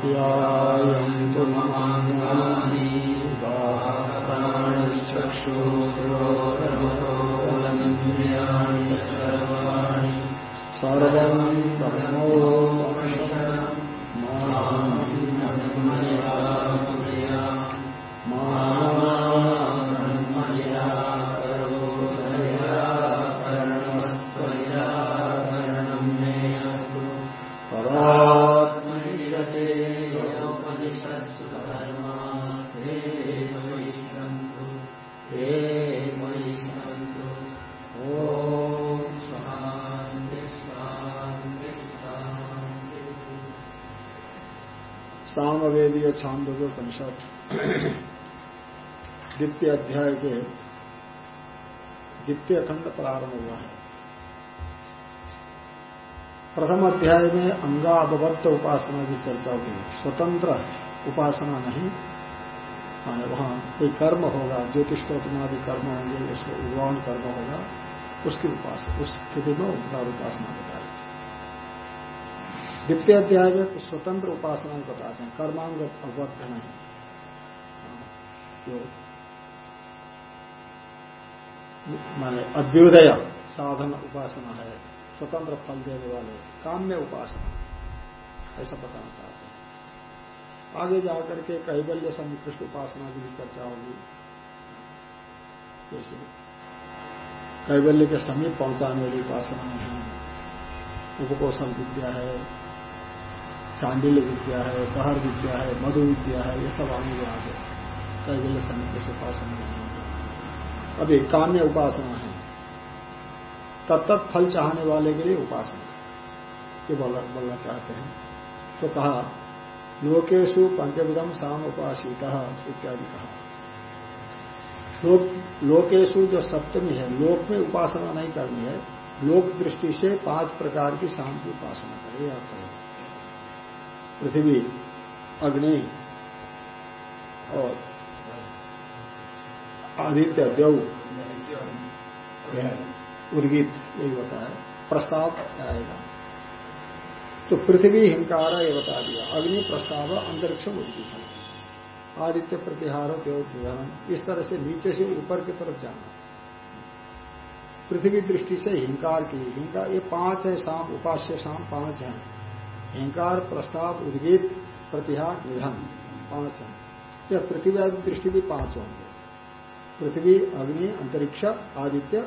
ध्यायन्तु ममाङ्गानि प्राणश्चक्षुश्रोत्रमथोन्द्रियाणि सर्वाणि। ब्रह्मो सामवेदीय छांदोपनिषद द्वितीय अध्याय के द्वितीय खंड प्रारंभ हुआ है। प्रथम अध्याय में अंगावबद्ध उपासना की चर्चा हुई। स्वतंत्र उपासना नहीं, माने वहाँ कोई कर्म होगा ज्योतिषोत्तमादि कर्म होंगे, उसको उद्वान कर्म होगा, उसकी उपासना उस स्थिति में ओंकार उपासना बताई द्वितीय अध्याय में स्वतंत्र उपासना बताते हैं। कर्मांग अवबद्ध नहीं। जो माने अभ्युदय साधन उपासना है, स्वतंत्र फल देने वाले, काम्य उपासना। ऐसा बताना चाहते हैं। आगे जाकर के कैबल्य सन्निकृष्ट उपासना की भी चर्चा होगी। जैसे कैबल्य के समीप पहुँचाने वाली उपासना है उपकोषण विद्या है चांडिल्य विद्या है कहर विद्या है, मधु विद्या है, ये सब आने आगे कैबल्य से उपासना है। अभी काम्य उपासना है। तत्त फल चाहने वाले के लिए उपासना ये बोलना चाहते हैं। तो कहा लोकेशु पंचविधम साम उपासित इत्यादि कहा। लोक लोकेशु जो सप्तमी है, लोक में उपासना नहीं करनी है। लोक दृष्टि से पाँच प्रकार की शाम की उपासना करें या करें। पृथ्वी, अग्नि और आदित्य देव। उर्गित यही होता है। प्रस्ताव आएगा। तो पृथ्वी, हिंकार, ये बता दिया। अग्नि, प्रस्ताव, अंतरिक्ष है। आदित्य, प्रतिहार, देव विधान इस तरह से नीचे से ऊपर की तरफ़ जाना। पृथ्वी दृष्टि से हिंकार की। हिंकार, ये पाँच है, शाम, उपास्य शाम, पाँच हैं। हिंकार प्रस्ताव, उद्गीत प्रतिहार निधन, पाँच है। यह पृथ्वी आदि दृष्टि भी पाँच होंगे। पृथ्वी, अग्नि, अंतरिक्ष, आदित्य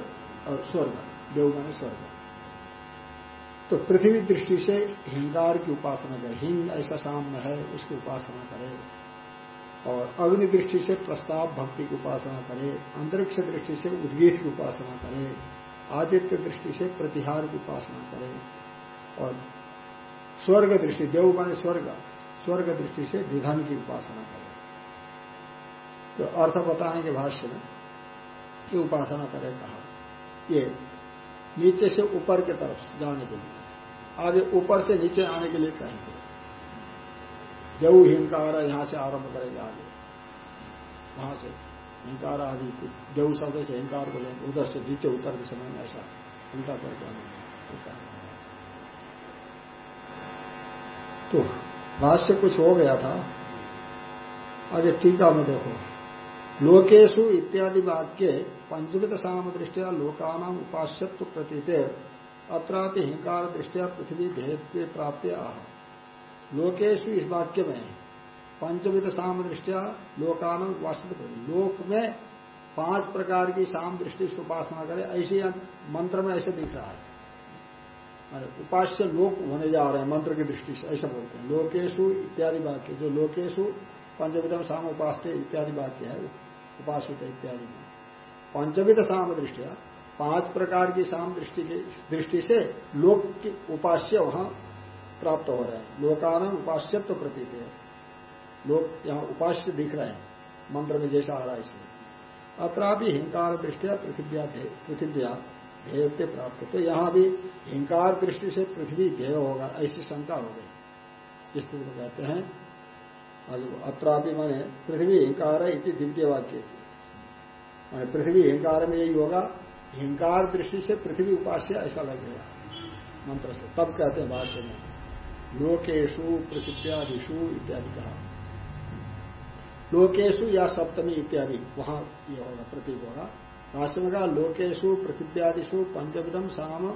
और स्वर्ग देव माने स्वर्ग। तो पृथ्वी दृष्टि से हिंगार की उपासना करे। हिंग ऐसा सामने है, उसकी उपासना करे। और अग्नि दृष्टि से प्रस्ताव, भक्ति की उपासना करे। अंतरिक्ष दृष्टि से उद्गीत की उपासना करे। आदित्य दृष्टि से प्रतिहार की उपासना करे। और स्वर्ग दृष्टि, देव माने स्वर्ग स्वर्ग दृष्टि से निधन की उपासना करे। तो अर्थ बताएँगे भाष्य में कि उपासना करे कहा। ये नीचे से ऊपर की तरफ़ जाने के लिए, आगे ऊपर से नीचे आने के लिए कहेंगे। देव हिंकार यहाँ से आरंभ करेंगे आगे। वहाँ से हिंकार आदि देव शब्द से हिंकार बोलेंगे उधर से नीचे उतर के समय में ऐसा उल्टा करके तो भाष्य कुछ हो गया था। आगे टीका में देखो। लोकेशु इत्यादि वाक्य पंचमित साम दृष्टिया लोकानाम उपास्यत्व प्रतीत, अत्रापि हिंकार दृष्टिया पृथ्वी भेद प्राप्त आह। लोकेशु इस वाक्य में पंचविध साम दृष्टिया लोकानाम उपासित लोक में पाँच प्रकार की साम दृष्टि से उपासना करे, ऐसे मंत्र में ऐसे दिख रहा है। उपास्य लोक होने जा रहे हैं, मंत्र की दृष्टि से, ऐसा बोलते हैं। लोकेशु इत्यादि वाक्य, जो लोकेशु पंचविधम साम उपास इत्यादि वाक्य है, उपासित इत्यादि में। पंचविध साम दृष्टिया, पाँच प्रकार की साम दृष्टि की, दृष्टि से लोक की उपास्य वहाँ प्राप्त हो रहे हैं। लोकान उपास्यत्व तो प्रतीत है। लोग यहाँ उपास्य दिख रहे हैं, मंत्र में जैसा आ रहा है इसलिए अत्रापि हिंकार दृष्टिया पृथ्व्या पृथ्व्या ध्येयते प्राप्त तो यहाँ भी हिंकार दृष्टि से पृथ्वी देव होगा, ऐसी शंका हो गई। इस को कहते हैं अत्रापि माने पृथ्वी हिंकार इति द्वितीय वाक्य। माने पृथ्वी हिंकार में यही होगा, हिंकार दृष्टि से पृथ्वी उपास्य ऐसा लगेगा, मंत्र से। तब कहते हैं भाष्य में लोकेशु पृथिव्यादिशु इत्यादि कहा। लोकेशु या सप्तमी इत्यादि, वहाँ ये होगा, प्रतीक होगा। भाष्य में कहा लोकेशु पृथिव्यादिशु पंचविधम साम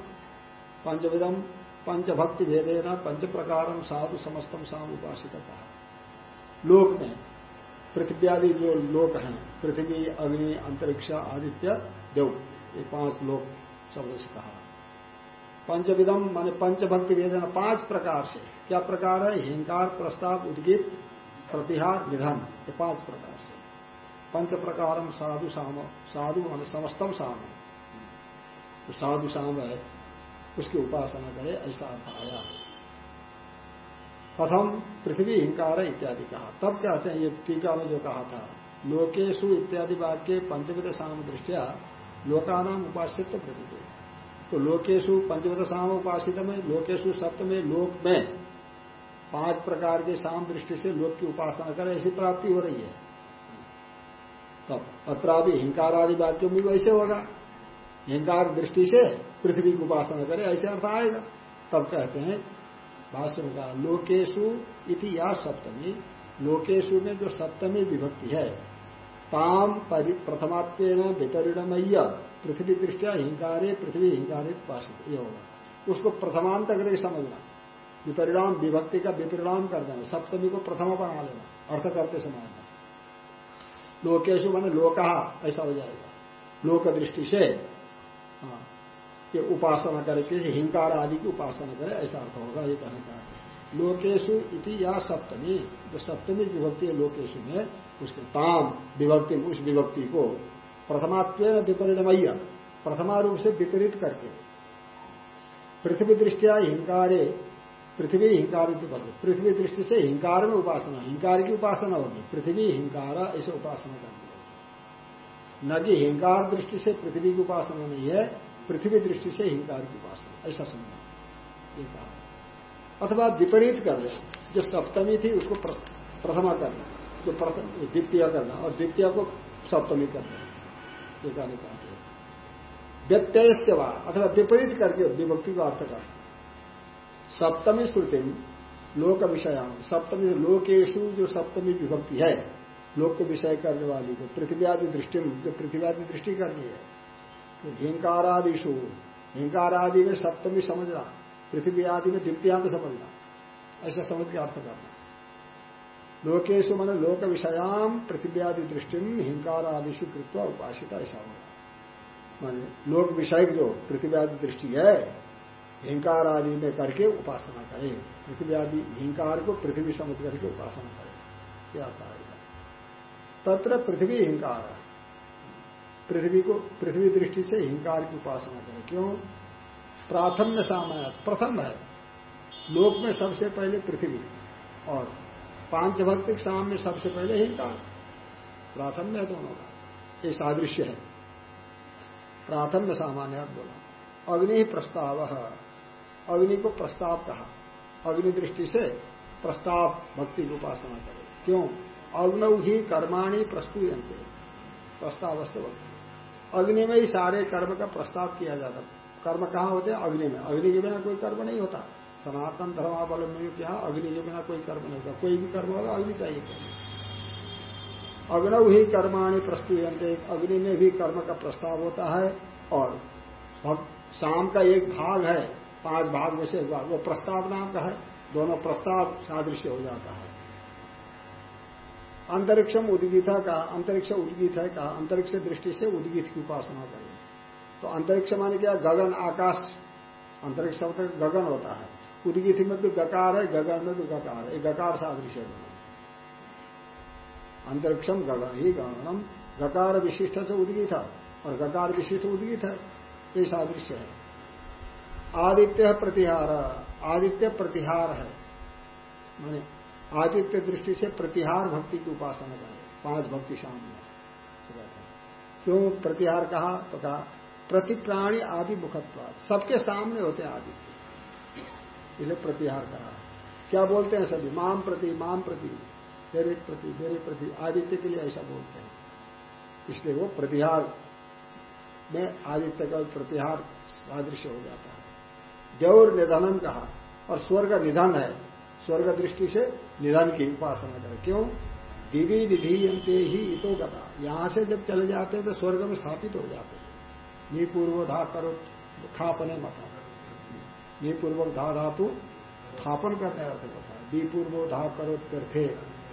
पंचविधम पंचभक्ति भेदेना पंच प्रकार साधु समस्तम साम उपासित लोक में पृथ्व्यादि जो लोक हैं, पृथ्वी, अग्नि, अंतरिक्ष, आदित्य, देव, ये पाँच लोक शब्द से कहा। पंचविधम माने पंचभक्ति वेदना पाँच प्रकार से। क्या प्रकार है? हिंकार, प्रस्ताव, उद्गीत, प्रतिहार, निधन, ये पाँच प्रकार से। पंच प्रकार साधु साम, साधु मान समस्तम साम। तो साधु साम है, उसकी उपासना करे, ऐसा अर्थ आया प्रथम, पृथ्वी हिंकार इत्यादि कहा। तब कहते हैं, ये टीका में जो कहा था लोकेशु इत्यादि वाक्य पंचविध साम दृष्टिया लोकानाम उपासित प्रति तो लोकेशु पंचविध साम उपासित में लोकेशु सप्त में लोक में, पाँच प्रकार के साम दृष्टि से लोक की उपासना करे, ऐसी प्राप्ति हो रही है। तब अत्रा भी हिंकार आदि वाक्यों में वैसे होगा। हिंकार दृष्टि से पृथ्वी की उपासना करे, ऐसे अर्थ आएगा। तब कहते हैं, भाष्य कहा, लोकेशु इति या सप्तमी। लोकेशु में जो सप्तमी विभक्ति है, ताम प्रथमात्व विपरिणमय पृथ्वी दृष्टिया हिंकारे, पृथ्वी हिंकारित उपासित ये होगा। उसको प्रथमांत करके समझना। विपरिणाम विभक्ति का विपरिणाम कर देना। सप्तमी को प्रथम बना लेना। अर्थ करते समझना लोकेशु मान लोका, ऐसा हो जाएगा। लोक दृष्टि से हाँ ये उपासना करे, किसी हिंकार आदि की उपासना करे, ऐसा अर्थ होगा, ये कहने का लोकेशु इति या सप्तमी, जो सप्तमी विभक्ति है लोकेशु में, उसके ताम विभक्ति, उस विभक्ति को प्रथमात्व विपरिणमय प्रथमा रूप से विपरीत करके, पृथ्वी दृष्टिया हिंकारे पृथ्वी हिंकार की पृथ्वी दृष्टि से हिंकार में उपासना, हिंकार की उपासना होगी। पृथ्वी हिंकार ऐसे उपासना करनी होगी न कि हिंकार दृष्टि से पृथ्वी की उपासना नहीं है, पृथ्वी दृष्टि से हिंकार की उपासना। ऐसा कहा। अथवा विपरीत कर दे। जो सप्तमी थी, उसको प्रथमा करना जो द्वितीय करना और द्वितीय को सप्तमी करना ये कहने व्यत्यय से अथवा विपरीत करके विभक्ति को अर्थ कर सप्तमी श्रुति लोक विषय सप्तमी लोकेशु जो सप्तमी विभक्ति है, लोक को विषय करने वाली को पृथ्वी आदि दृष्टि, जो पृथ्वी आदि दृष्टि करनी है तो हिंकारादिशु हिंकार आदि में सप्तमी समझना पृथ्वी आदि में द्वितीयांत समझना, ऐसा समझ के अर्थ करना। लोकेशु मन लोक विषयाम पृथ्वी आदि दृष्टि हिंकार आदिशु कृत्वा उपासिता ऐसा होगा। माने लोक विषय जो पृथ्वी आदि दृष्टि है हिंकार आदि में करके उपासना करें। पृथ्वी आदि हिंकार को पृथ्वी समझ करके उपासना करें। क्या पाएगा तत्र पृथ्वी हिंकार पृथ्वी को, पृथ्वी दृष्टि से हिंकार की उपासना करें। क्यों? प्राथम्य सामान्य प्रथम है। लोक में सबसे पहले पृथ्वी और पाँच भक्तिक साम में सबसे पहले हिंकार। प्राथम्य है दोनों का। ये सादृश्य है। प्राथम्य सामान्य बोला। अग्नि प्रस्ताव। अग्नि को प्रस्ताव कहा। अग्नि दृष्टि से प्रस्ताव भक्ति की उपासना करे। क्यों? अग्नौ ही कर्माणी प्रस्तुयंते प्रस्ताव से अग्नि में ही सारे कर्म का प्रस्ताव किया जाता कर्म कहाँ होते हैं? अग्नि में। अग्नि के बिना कोई कर्म नहीं होता। सनातन धर्मावलंबी क्या अग्नि के बिना कोई कर्म नहीं होता। कोई भी कर्म होगा, अग्नि चाहिए अग्नव ही कर्माणी प्रस्तुत अग्नि में भी कर्म का प्रस्ताव होता है और शाम का एक भाग है। पाँच भाग में से वो प्रस्ताव नाम का है, दोनों प्रस्ताव सादृश्य हो जाता है। अंतरिक्षम उद्गीता का, अंतरिक्ष उद्गीत है कहा, अंतरिक्ष दृष्टि से उद्गीत की उपासना करें। तो अंतरिक्ष माने क्या? गगन, आकाश। अंतरिक्ष शब्द गगन होता है। उद्गीत में भी गकार है, गगन में भी गकार है। गकार सादृश्य अंतरिक्षम गगन ही गगनम गकार विशिष्ट से उद्गीत और गकार विशिष्ट उद्गीत है। ये सादृश्य है। आदित्य प्रतिहार आदित्य प्रतिहार है। माने आदित्य दृष्टि से प्रतिहार भक्ति की उपासना करें पाँच भक्ति सामने। क्यों प्रतिहार कहा? तो कहा प्रति प्राणी आदि मुखत्व सबके सामने होते हैं आदित्य। इसलिए प्रतिहार कहा। क्या बोलते हैं सभी? माम प्रति माम प्रति मेरे प्रति मेरे प्रति, आदित्य के लिए ऐसा बोलते हैं। इसलिए वो प्रतिहार में आदित्य का प्रतिहार सादृश्य हो जाता है। देवर निधनम कहा। और स्वर्ग निधन है। स्वर्ग दृष्टि से निधन की उपासना करें। क्यों? दिवी निधीयंते ही इतो गता। यहाँ से जब चले जाते हैं तो स्वर्ग में स्थापित हो जाते हैं। निपूर्व धा करो, स्थापने मता निपूर्वक धा धातु स्थापन करने अर्थ होता है। विपूर्व धा करो तीर्थे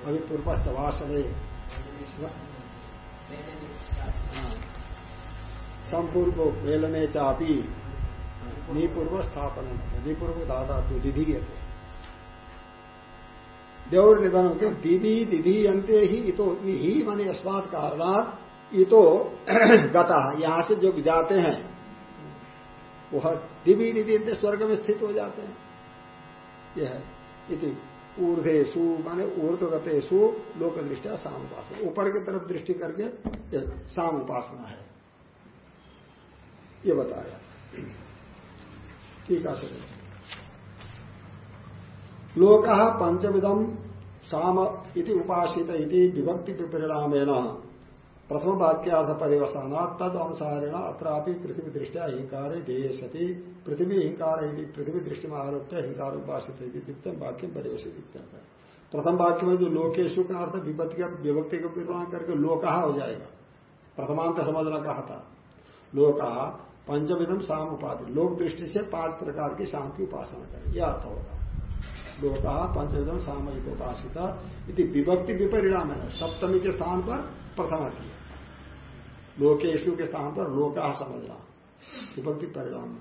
अभी पूर्व सवासने संपूर्व मेलने चापी। निपूर्व स्थापन निपूर्व धा धातु निधि देवर निधन के दिवी दिधि अंत्य ही इतो ही माने अस्मात कारणात इतो गता। यहाँ से जो जाते हैं, वह दिवी निधि अंत्य स्वर्ग में स्थित हो जाते हैं। यह है। इति ऊर्धेशु माने ऊर्ध गतेशु लोक दृष्टिया साम उपासना ऊपर की तरफ़ दृष्टि करके साम उपासना है। ये बताया। ठीक है लोक पंचविधम साम इति उपासित इति विभक्ति परिणामेन प्रथम वाक्यार्थ परिवसाना तद अनुसारेण अत्रापि पृथ्वी दृष्टिया हिंकार देयसति पृथ्वी हिंकार पृथ्वी दृष्टि में आरोप्य हिंकार उपासित वाक्य परिवसित प्रथम वाक्य में जो लोकेशु का अर्थ विभक्ति का विभक्ति का निर्माण करके लोकहा हो जाएगा। प्रथमांत समझना कहा था। लोका पंचविधम शाम उपाधि। लोक दृष्टि से पाँच प्रकार की शाम की उपासना करें। यह अर्थ होगा। लोका पंचविधम सामयिक उपासित यदि विभक्ति विपरिणाम है। सप्तमी के स्थान पर प्रथमा की लोकेशु के स्थान पर लोका समझना। विभक्ति परिणाम।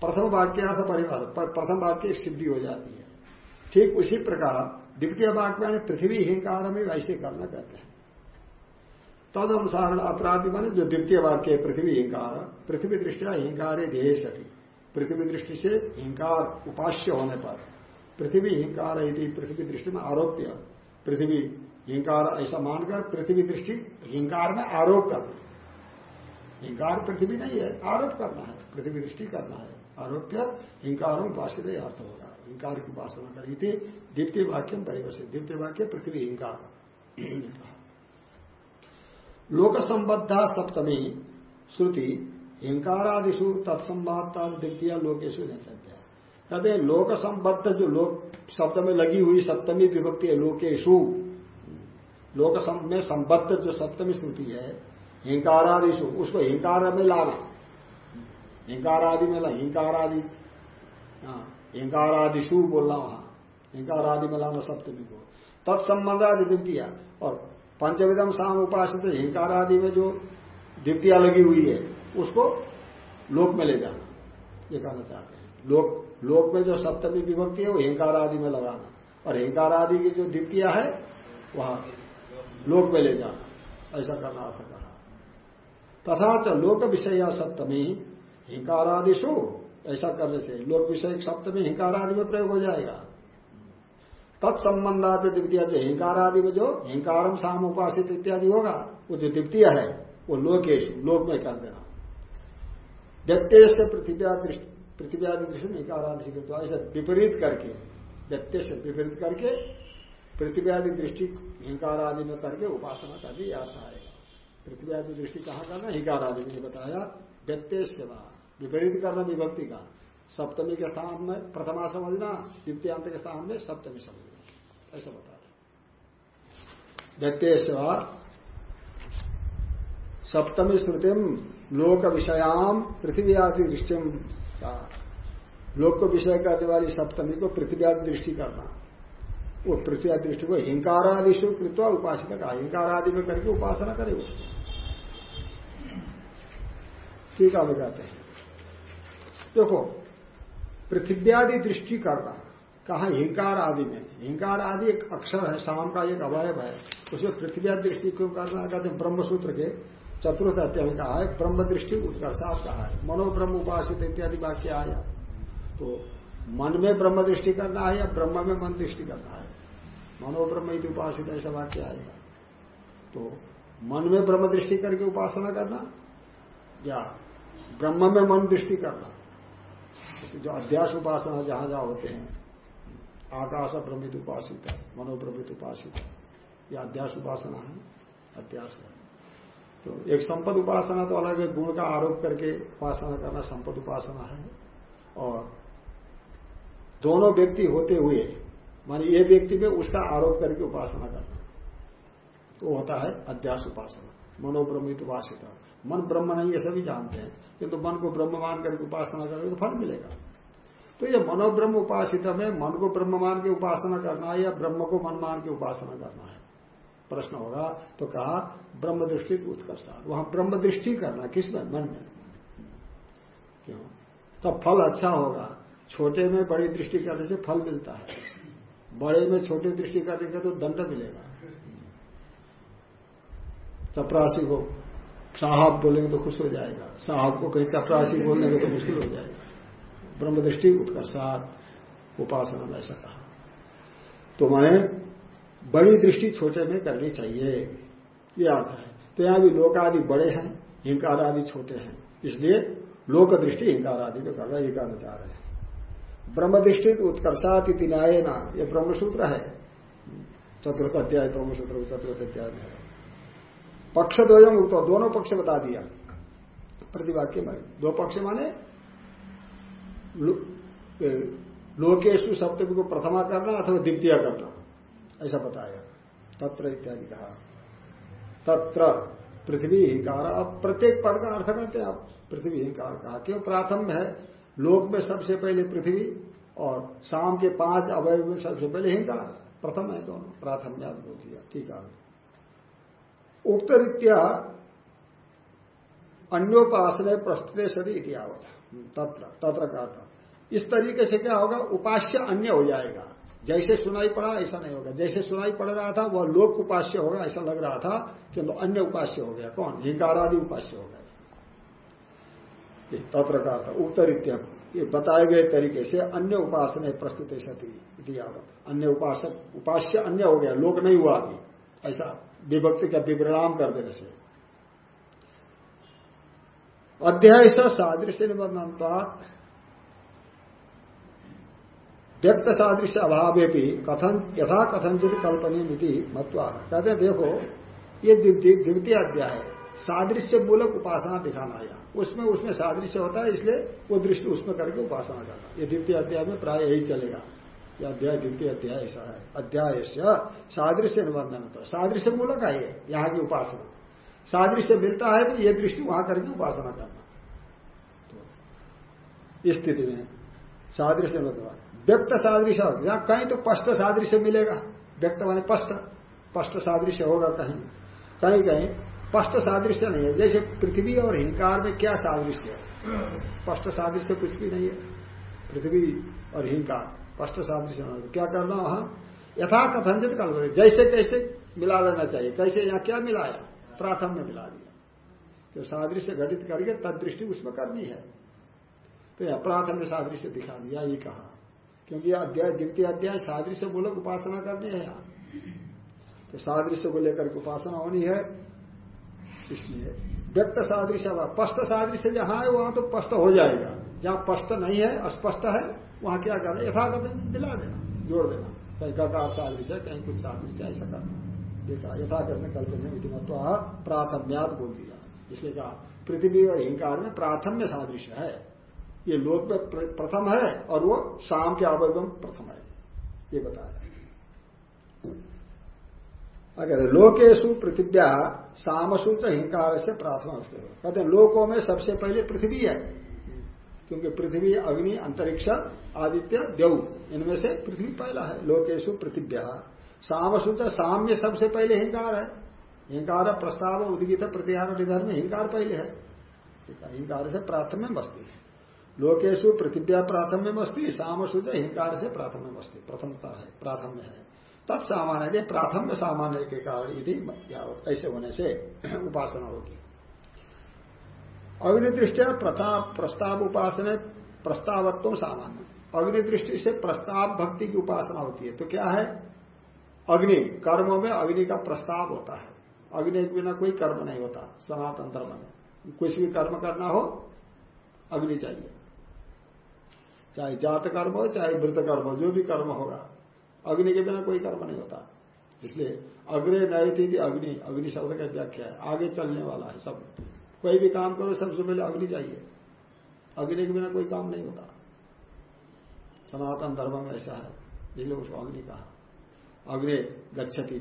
प्रथम वाक्यार्थ परिभाषा प्रथम वाक्य सिद्धि हो जाती है। ठीक उसी प्रकार द्वितीय वाक्य में पृथ्वी हिंकार में वैसे करना कहते हैं। तद अनुसार अपराधी माने जो द्वितीय वाक्य है, पृथ्वी हिंकार। पृथ्वी दृष्टिया हिंकार ध्येय सटी पृथ्वी दृष्टि से हिंकार उपास्य होने पर। पृथ्वी हिंकार पृथ्वी दृष्टि में आरोप्य पृथ्वी हिंकार ऐसा मानकर पृथ्वी दृष्टि हिंकार में आरोप करना हिंकार पृथ्वी नहीं है, आरोप करना है। पृथ्वी दृष्टि करना है। आरोप्य हिंकार उपासित अर्थ होगा। हिंकार की उपासना करी थी। द्वितीय वाक्य में परिवर्तित द्वितीय वाक्य पृथ्वी हिंकार। लोक संबद्धा सप्तमी श्रुति हिंकारादिशु तत्संबादता द्वितीय लोकेशु नहीं कहते हैं लोक संबद्ध जो लोक शब्द में लगी हुई सप्तमी विभक्ति है लोकेशु लोक में संबद्ध जो सप्तमी श्रुति है हिंकारादिशु उसको हिंकार में लाना हिंकारादि में ला हिंकारादि हाँ, हिंकारादिशु बोलना वहाँ हिंकारादि में लाना सप्तमी को। तत्संबंधादि द्वितीय। और पंचविधम शाम उपासित हिंकारादि में जो द्वितीय लगी हुई है, उसको लोक में ले जाना। ये कहना चाहते हैं। लोक लोक में जो सप्तमी विभक्ति है, वो हिंकार आदि में लगाना। और हिंकार आदि की जो द्वितीय है, वहाँ लोक में ले जाना। ऐसा करना अर्थ कहा। तथा च लोक विषय या सप्तमी हिंकारादिशु ऐसा करने से लोक विषय सप्तमी हिंकार आदि में प्रयोग हो जाएगा। तत्संबंधात द्वितीय जो हिंकार आदि में जो हिंकारम साम उपासित इत्यादि होगा। वो जो द्वितीय है, वो लोकेश, लोक में कर देना। व्यक्तेश पृथ्वी पृथ्वी आदि दृष्टि में इकारादि तो ऐसा विपरीत करके व्यक्ति से विपरीत करके पृथ्वी आदि दृष्टि हिंकार आदि में करके उपासना का भी याद आएगा पृथ्वी आदि दृष्टि कहाँ करना हिंकार आदि ने बताया। व्यक्ति सेवा विपरीत करना विभक्ति का। सप्तमी के स्थान में, प्रथमा समझना, द्वितीयांत के स्थान में सप्तमी समझना। ऐसा बता रहे व्यक्ति सप्तमी श्रुतिम लोक विषयाम पृथ्वी आदि दृष्टिम लोक को विषय करने वाली सप्तमी को पृथ्वी आदि दृष्टि करना। वो पृथ्वी आदि दृष्टि को हिंकारादिशु कृत्वा उपासना का हिंकार आदि में करके उपासना करे उसको ठीक है कहते हैं। देखो, पृथ्व्यादि दृष्टि करना। कहा हिंकार आदि में। हिंकार आदि एक अक्षर है शाम का एक अवयव है। उसमें पृथ्वी दृष्टि क्यों करना कहते हैं ब्रह्मसूत्र के चतुर्थ अध्याय कहा है, ब्रह्म दृष्टि उत्कर्षात कहा है। मनोब्रह्म उपासित इत्यादि वाक्य आया। तो मन में ब्रह्म दृष्टि करना है या ब्रह्म में मन दृष्टि करना है? मनोब्रह्म उपासित ऐसा वाक्य आएगा तो मन में ब्रह्म दृष्टि करके उपासना करना या ब्रह्म में मन दृष्टि करना? जो अध्यास उपासना जहाँ जहाँ होते हैं आकाश ब्रह्मित उपासित है मनोब्रमित उपासित है यह अध्यास उपासना है। अध्यास है तो एक संपद उपासना तो अलग है, गुण का आरोप करके उपासना करना संपद उपासना है। और दोनों व्यक्ति होते हुए, माने ये व्यक्ति में उसका आरोप करके उपासना करना। तो होता है अध्यास उपासना मनोब्रह्मित उपासित मन ब्रह्म नहीं, ये सभी जानते हैं। किंतु मन को ब्रह्म मान करके उपासना करेंगे तो फल मिलेगा। तो ये मनोब्रह्म उपासित में मन को ब्रह्म मान के उपासना करना है या ब्रह्म को मन मान के उपासना करना है? प्रश्न होगा तो कहा ब्रह्म दृष्टि उत्कर्ष वहाँ ब्रह्म दृष्टि करना किसमें मन में। क्यों? तब तो फल अच्छा होगा। छोटे में बड़ी दृष्टि करने से फल मिलता है। बड़े में छोटी दृष्टि करने का तो दंड मिलेगा। चपरासी को, साहब बोलेंगे तो खुश हो जाएगा। साहब को कहीं चपरासी बोलने तो मुश्किल हो जाएगा। ब्रह्म दृष्टि उत्कर्षात उपासना में ऐसा कहा। तो मैंने बड़ी दृष्टि छोटे में करनी चाहिए। ये अर्थ है। तो यहाँ भी लोक आदि बड़े हैं हिंकार आदि छोटे हैं। इसलिए लोक दृष्टि हिंकार आदि में कर रहा है ये कहना चाह रहे हैं। ब्रह्म दृष्टि उत्कर्षात इति न्याय ना, ये ब्रह्मसूत्र है। चतुर्थ अध्याय ब्रह्मसूत्र चतुर्थ अध्याय में है। पक्ष द्वयम दोनों पक्ष बता दिया। प्रतिवाक्य में। दो पक्ष माने लोकेशु सप्तमी को प्रथमा करना अथवा द्वितीय करना ऐसा बताया। तत्र इत्यादि कहा। तत्र पृथ्वी हिंकार। अब प्रत्येक पद का अर्थ करते हैं। आप पृथ्वी हिंकार कहा। क्यों? प्राथम है। लोक में सबसे पहले पृथ्वी और शाम के पाँच अवय में सबसे पहले हिंकार। प्रथम है दोनों। प्राथम याद बोल दिया ठीक है। उक्त रीत्या अन्योपासन प्रस्तुत सदी इतिहावत तत्र तत्र का इस तरीके से क्या होगा, उपास्य अन्य हो जाएगा। जैसे सुनाई पड़ा, ऐसा नहीं होगा। जैसे सुनाई पड़ रहा था, वह लोक उपास्य होगा, ऐसा लग रहा था किंतु अन्य उपास्य हो गया। कौन? हिंकारादि उपास्य हो गया। तत्र का था उक्त रीत्या ये बताए गए तरीके से अन्य उपासना प्रस्तुत सती अन्य उपासक, उपास्य अन्य हो गया। लोक नहीं हुआ अभी। ऐसा विभक्ति का विवरणाम कर देने से। अध्याय सादृश्य निबंधनता व्यक्त सादृश्य अभाव भी कथन यथा कथनचित कल्पनीय मिति मत्वा। कहते हैं, देखो, ये द्वितीय अध्याय सादृश्य मूलक उपासना दिखाना आया उसमें उसमें सादृश्य होता है, इसलिए वो दृष्टि उसमें करके उपासना करना ये द्वितीय अध्याय में प्राय यही चलेगा। यह अध्याय द्वितीय अध्याय ऐसा है। अध्याय सादृश्य निबंधन सादृश्य मूलक है ये, यहाँ की उपासना। सादृश्य मिलता है तो ये दृष्टि वहाँ करके उपासना करना। तो इस स्थिति में सादृश्य मतलब व्यक्त सादृश्य जहाँ कहीं तो स्पष्ट सादृश्य मिलेगा। व्यक्त माने स्पष्ट स्पष्ट सादृश्य होगा कहीं। कहीं कहीं स्पष्ट सादृश्य नहीं है। जैसे पृथ्वी और हिंकार में क्या सादृश्य है? स्पष्ट सादृश्य कुछ भी नहीं है। पृथ्वी और हिंकार स्पष्ट सादृश्य क्या करना वहाँ? यथा कथनचित कल्पना। जैसे कैसे मिला लेना चाहिए। कैसे यहाँ क्या मिलाया प्राथम में मिला दिया। तो सादृश्य घटित करके तदृष्टि उसमें करनी है। तो यह प्राथम में सादृश्य दिखा दिया ये कहा। क्योंकि अध्याय, द्वितीय अध्याय सादृश्य मूलक उपासना करनी है यहाँ। तो सादृश्य को लेकर उपासना होनी है। इसलिए व्यक्त सादृश्य स्पष्ट सादृश्य जहाँ है, वहाँ तो स्पष्ट हो जाएगा। जहाँ स्पष्ट नहीं है, अस्पष्ट है, वहाँ क्या करना यथागत मिला देना, जोड़ देना। कहीं गकार सादृश्य, कहीं कुछ सादृश्य, ऐसा करना। देखा यथागत में कल्पना तो प्राथम्यात बोल दिया। इसलिए कहा, पृथ्वी और हिंकार में प्राथम्य सादृश्य है। ये लोक में प्रथम है और वो शाम के अवयव प्रथम है। ये बताया। अगर लोकेशु पृथिव्या सामसु हिंकार से प्राथम कहते हैं, लोकों में सबसे पहले पृथ्वी है। क्योंकि पृथ्वी, अग्नि, अंतरिक्ष, आदित्य, देव, इनमें से पृथ्वी पहला है। लोकेशु पृथिव्या। सामसु साम्य सबसे पहले हिंकार है। हिंकार प्रस्ताव उदगित प्रतिहार निधर में हिंकार पहले है। हिंकार से प्राथम्य मस्ती लोकेशु पृथिव्या प्राथम्य मस्ती सामसु हिंकार से प्राथम्य मस्ती, प्रथमता है, प्राथम्य है। तब सामान्य प्राथम्य सामान्य के कारण यदि ऐसे होने से उपासना होगी। दृष्टिया प्रस्ताव उपासना, प्रस्तावत्व सामान्य। अग्निदृष्टि से प्रस्ताव भक्ति की उपासना होती है। तो क्या है? अग्नि, कर्मों में अग्नि का प्रस्ताव होता है। अग्नि के बिना कोई कर्म नहीं होता, सनातन धर्म में। कुछ भी कर्म करना हो, अग्नि चाहिए। चाहे जात कर्म हो, चाहे वृद्ध कर्म हो, जो भी कर्म होगा, अग्नि के बिना कोई कर्म नहीं होता। इसलिए अग्रे नए थी अग्नि अग्नि शब्द का व्याख्या है। आगे चलने वाला है सब। कोई भी काम करो, सबसे पहले अग्नि चाहिए। अग्नि के बिना कोई काम नहीं होता। सनातन धर्म में ऐसा है, इसलिए उसको अग्नि कहा। अग्नि गच्छती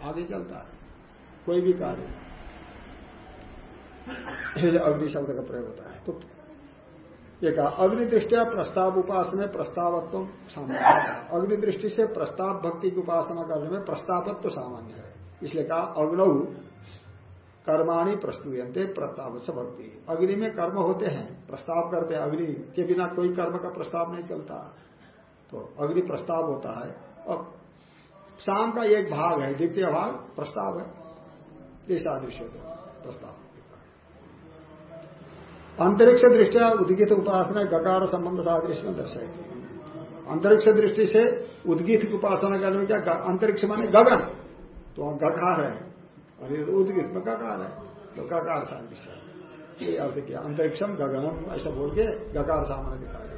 आगे चलता है। कोई भी कार्य। अग्नि शब्द का प्रयोग होता है तो ये कहा, अग्नि दृष्टिया प्रस्ताव उपासना प्रस्तावत्व सामान्य अग्नि दृष्टि से प्रस्ताव भक्ति की उपासना करने में प्रस्तावत्व सामान्य है। इसलिए कहा अग्नऊ कर्माणी प्रस्तुयंते प्रस्ताव से भक्ति। अग्नि में कर्म होते हैं, प्रस्ताव करते हैं। अग्नि के बिना कोई कर्म का प्रस्ताव नहीं चलता। तो अग्नि प्रस्ताव होता है और शाम का एक भाग है, द्वितीय भाग, प्रस्ताव है। ये सादृश्य प्रस्ताव अंतरिक्ष दृष्टिया उद्गित उपासना गकार संबंध सादृश्य में दर्शाएगी अंतरिक्ष दृष्टि से उद्गित की उपासना करने क्या अंतरिक्ष माने गगन? तो वहाँ गकार है, और ये उद्गित में गकार है तो गकार सादृश्य अर्थ किया अंतरिक्षम गगनम, ऐसा बोल के गकार सामान्य दिखाया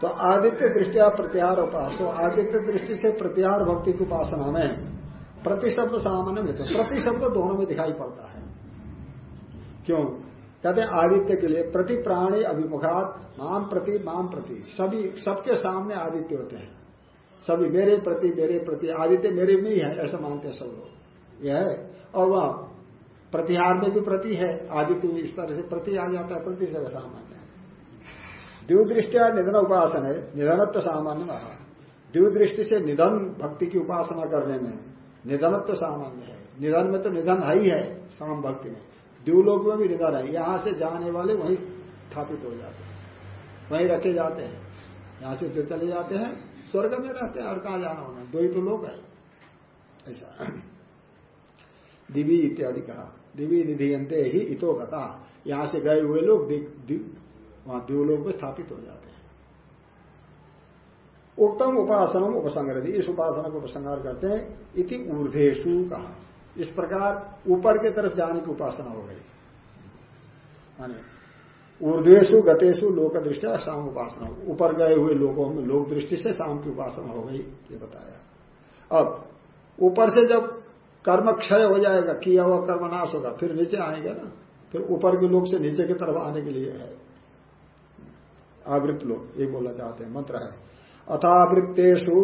तो आदित्य दृष्टिया प्रत्याहार उपास आदित्य दृष्टि से प्रत्याहार भक्ति की उपासना में प्रतिशब्द सामान्य में तो प्रतिशब्द दोनों में दिखाई पड़ता है। क्यों? कहते आदित्य के लिए प्रति प्राणी अभिमुखात, माम प्रति माम प्रति। सभी, सबके सामने आदित्य होते हैं। सभी, मेरे प्रति मेरे प्रति। आदित्य मेरे में ही है, ऐसा मानते हैं सब लोग। यह है। और वह प्रतिहार में भी प्रति है। आदित्य इस तरह से प्रति आ जाता है, प्रति से सामान्य। द्विदृष्टिया निधन उपासना है निधनत्व सामान्य रहा द्विदृष्टि से निधन भक्ति की उपासना करने में निधनत्व सामान्य है। निधन में तो निधन है ही है शाम भक्ति में। द्यूलोक में भी निधन है। यहाँ से जाने वाले वहीं स्थापित हो जाते हैं। वहीं रखे जाते हैं। यहाँ से जो चले जाते हैं। स्वर्ग में रहते हैं और कहा जाना होना दो ही तो लोग है। ऐसा। दिवी इत्यादि कहा। दिवी निधियंते ही इतो कथा। यहाँ से गए हुए लोग वहाँ द्यूलोक में स्थापित हो जाते हैं। उत्तम उपासना उपसंग्रह इस उपासना को उपसंगार करते हैं। इति ऊर्धेशु कहा। इस प्रकार ऊपर की तरफ़ जाने की उपासना हो गई। माने ऊर्धेशु गतेशु लोक दृष्टि शाम उपासना। ऊपर गए हुए लोगों में, लोक दृष्टि से शाम की उपासना हो गई, ये बताया। अब ऊपर से जब कर्म क्षय हो जाएगा, किया हुआ कर्म नाश होगा, फिर नीचे आएँगे ना? फिर ऊपर के लोग से नीचे की तरफ़ आने के लिए है। आवृत लोग ये बोलना चाहते हैं, मंत्र है। अथावृत्तेषु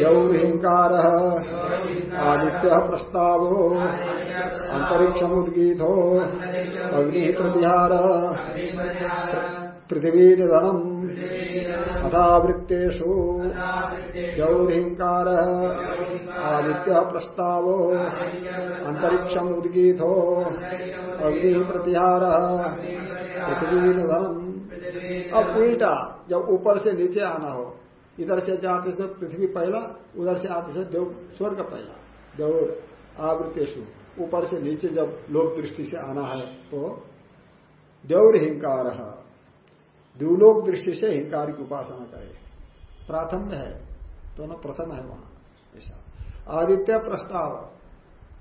गौरहिंकार आदित्य प्रस्ताव, अंतरिक्षमुदगीतो अग्नि प्रतिहार पृथ्वी निधनम अथावृत्तेषु गौरहिंकार आदित्य प्रस्ताव अंतरिक्षमुदीतो अग्नि प्रतिहार पृथ्वी निधनम अब उल्टा जब ऊपर से नीचे आना हो, इधर से जाते से पृथ्वी पहला, उधर से आते से देव, स्वर्ग पहला, देव आवृतेशु ऊपर से नीचे जब लोक दृष्टि से आना है तो देवर हिंकार। द्यूलोक दृष्टि से हिंकार की उपासना करे। प्राथम है, दोनों प्रथम है वहाँ, ऐसा। आदित्य प्रस्ताव,